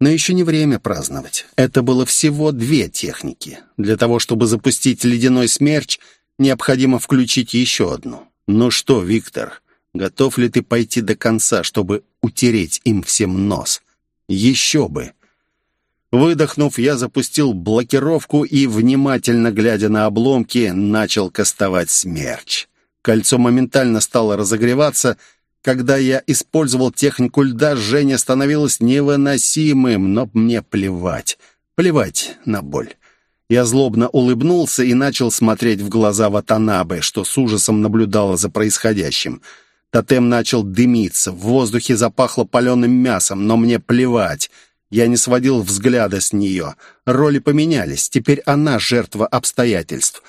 Но еще не время праздновать. Это было всего две техники. Для того, чтобы запустить ледяной смерч, необходимо включить еще одну. Ну что, Виктор, Готов ли ты пойти до конца, чтобы утереть им всем нос? Еще бы! Выдохнув, я запустил блокировку и, внимательно глядя на обломки, начал кастовать смерч. Кольцо моментально стало разогреваться. Когда я использовал технику льда, Женя становилось невыносимым, но мне плевать. Плевать на боль. Я злобно улыбнулся и начал смотреть в глаза Ватанабе, что с ужасом наблюдала за происходящим — Тотем начал дымиться, в воздухе запахло паленым мясом, но мне плевать. Я не сводил взгляда с нее. Роли поменялись, теперь она жертва обстоятельств.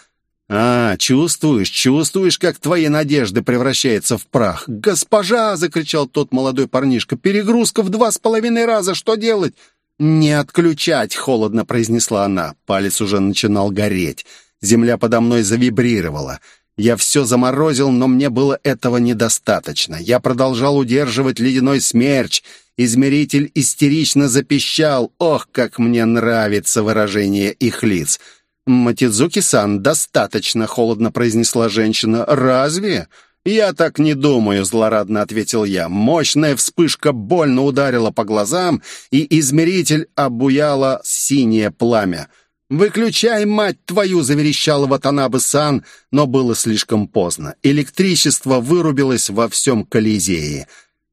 «А, чувствуешь, чувствуешь, как твои надежды превращаются в прах?» «Госпожа!» — закричал тот молодой парнишка. «Перегрузка в два с половиной раза! Что делать?» «Не отключать!» — холодно произнесла она. Палец уже начинал гореть. Земля подо мной завибрировала. Я все заморозил, но мне было этого недостаточно. Я продолжал удерживать ледяной смерч. Измеритель истерично запищал. Ох, как мне нравится выражение их лиц. «Матидзуки-сан, достаточно», — холодно произнесла женщина. «Разве?» «Я так не думаю», — злорадно ответил я. Мощная вспышка больно ударила по глазам, и измеритель обуяло синее пламя. «Выключай, мать твою!» — заверещал Ватанабе-сан, но было слишком поздно. Электричество вырубилось во всем Колизее.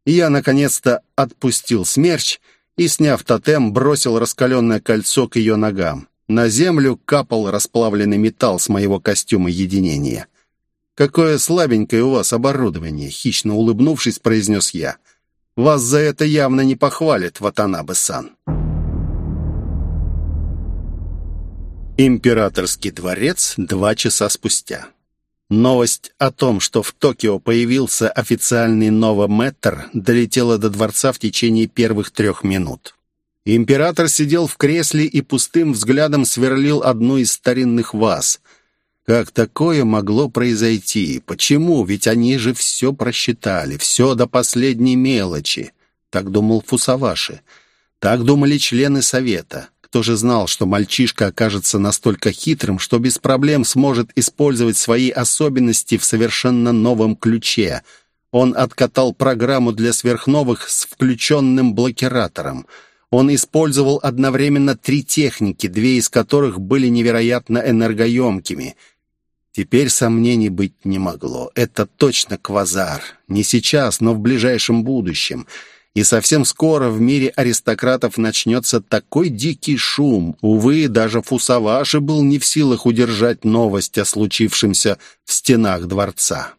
Я, наконец-то, отпустил смерч и, сняв тотем, бросил раскаленное кольцо к ее ногам. На землю капал расплавленный металл с моего костюма единения. «Какое слабенькое у вас оборудование!» — хищно улыбнувшись, произнес я. «Вас за это явно не похвалит, Ватанабе-сан». Императорский дворец два часа спустя. Новость о том, что в Токио появился официальный новометтер, долетела до дворца в течение первых трех минут. Император сидел в кресле и пустым взглядом сверлил одну из старинных ваз. Как такое могло произойти? Почему? Ведь они же все просчитали, все до последней мелочи. Так думал Фусаваши. Так думали члены совета. Кто же знал, что мальчишка окажется настолько хитрым, что без проблем сможет использовать свои особенности в совершенно новом ключе? Он откатал программу для сверхновых с включенным блокиратором. Он использовал одновременно три техники, две из которых были невероятно энергоемкими. Теперь сомнений быть не могло. Это точно квазар. Не сейчас, но в ближайшем будущем. И совсем скоро в мире аристократов начнется такой дикий шум. Увы, даже Фусаваши был не в силах удержать новость о случившемся в стенах дворца.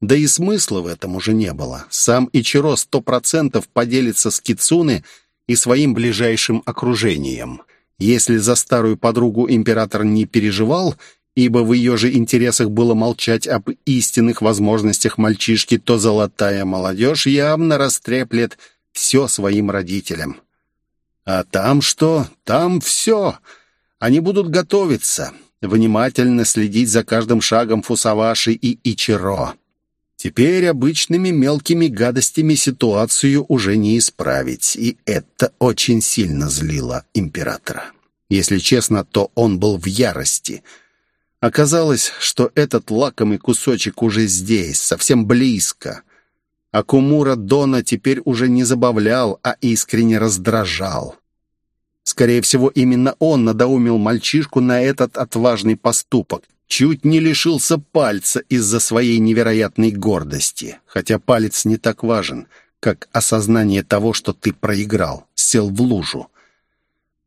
Да и смысла в этом уже не было. Сам Ичиро сто процентов поделится с Кицуны и своим ближайшим окружением. Если за старую подругу император не переживал ибо в ее же интересах было молчать об истинных возможностях мальчишки, то золотая молодежь явно растреплет все своим родителям. А там что? Там все. Они будут готовиться, внимательно следить за каждым шагом Фусаваши и Ичиро. Теперь обычными мелкими гадостями ситуацию уже не исправить, и это очень сильно злило императора. Если честно, то он был в ярости. Оказалось, что этот лакомый кусочек уже здесь, совсем близко. А Кумура Дона теперь уже не забавлял, а искренне раздражал. Скорее всего, именно он надоумил мальчишку на этот отважный поступок, чуть не лишился пальца из-за своей невероятной гордости. Хотя палец не так важен, как осознание того, что ты проиграл, сел в лужу.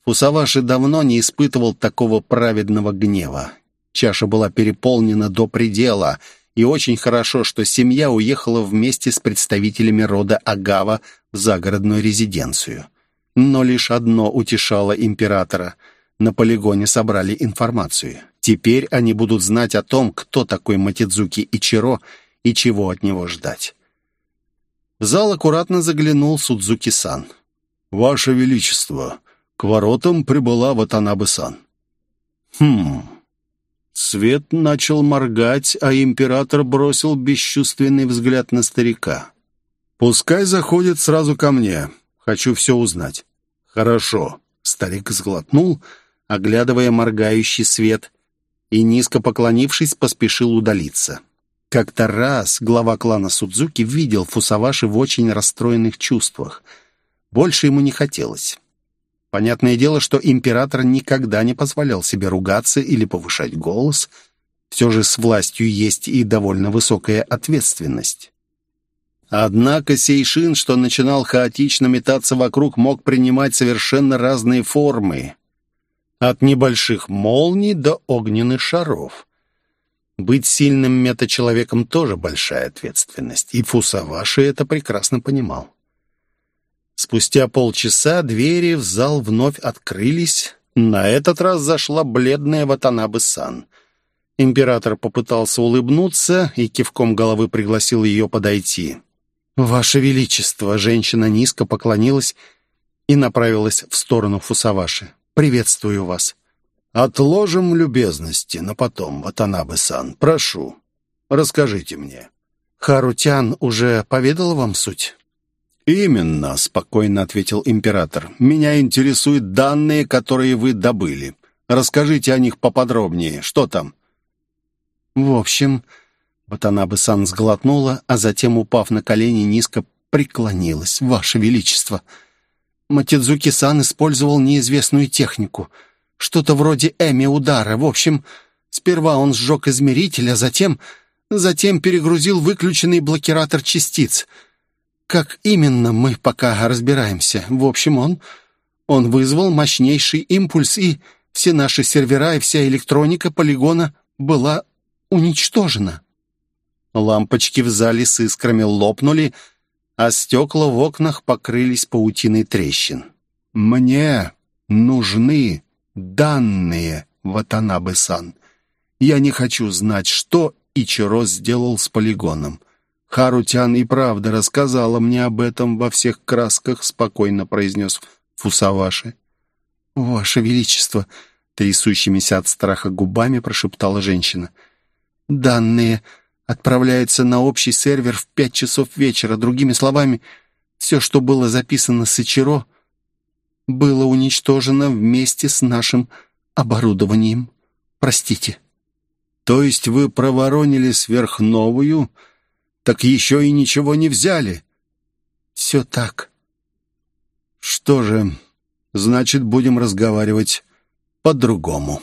Фусаваши давно не испытывал такого праведного гнева. Чаша была переполнена до предела, и очень хорошо, что семья уехала вместе с представителями рода Агава в загородную резиденцию. Но лишь одно утешало императора. На полигоне собрали информацию. Теперь они будут знать о том, кто такой Матидзуки Ичиро и чего от него ждать. В зал аккуратно заглянул Судзуки-сан. «Ваше Величество, к воротам прибыла Ватанабе-сан». «Хм...» Свет начал моргать, а император бросил бесчувственный взгляд на старика. «Пускай заходит сразу ко мне. Хочу все узнать». «Хорошо». Старик сглотнул, оглядывая моргающий свет, и, низко поклонившись, поспешил удалиться. Как-то раз глава клана Судзуки видел Фусаваши в очень расстроенных чувствах. Больше ему не хотелось. Понятное дело, что император никогда не позволял себе ругаться или повышать голос. Все же с властью есть и довольно высокая ответственность. Однако Сейшин, что начинал хаотично метаться вокруг, мог принимать совершенно разные формы. От небольших молний до огненных шаров. Быть сильным метачеловеком тоже большая ответственность, и Фусаваши это прекрасно понимал. Спустя полчаса двери в зал вновь открылись. На этот раз зашла бледная Ватанабе-сан. Император попытался улыбнуться и кивком головы пригласил ее подойти. «Ваше Величество!» Женщина низко поклонилась и направилась в сторону Фусаваши. Приветствую вас». «Отложим любезности на потом, Ватанабе-сан. Прошу, расскажите мне». «Харутян уже поведал вам суть?» «Именно», — спокойно ответил император. «Меня интересуют данные, которые вы добыли. Расскажите о них поподробнее. Что там?» «В общем...» Ватанабе-сан сглотнула, а затем, упав на колени, низко преклонилась. «Ваше Величество!» Матидзуки-сан использовал неизвестную технику. Что-то вроде эми-удара. В общем, сперва он сжег измеритель, а затем... Затем перегрузил выключенный блокиратор частиц. Как именно, мы пока разбираемся. В общем, он... Он вызвал мощнейший импульс, и все наши сервера и вся электроника полигона была уничтожена. Лампочки в зале с искрами лопнули, а стекла в окнах покрылись паутиной трещин. «Мне нужны данные, Ватанабе-сан. Я не хочу знать, что Ичиро сделал с полигоном. Харутян и правда рассказала мне об этом во всех красках», спокойно произнес Фусаваши. «Ваше Величество!» — трясущимися от страха губами прошептала женщина. «Данные отправляется на общий сервер в пять часов вечера. Другими словами, все, что было записано с Ичиро, было уничтожено вместе с нашим оборудованием. Простите. То есть вы проворонили сверхновую, так еще и ничего не взяли? Все так. Что же, значит, будем разговаривать по-другому.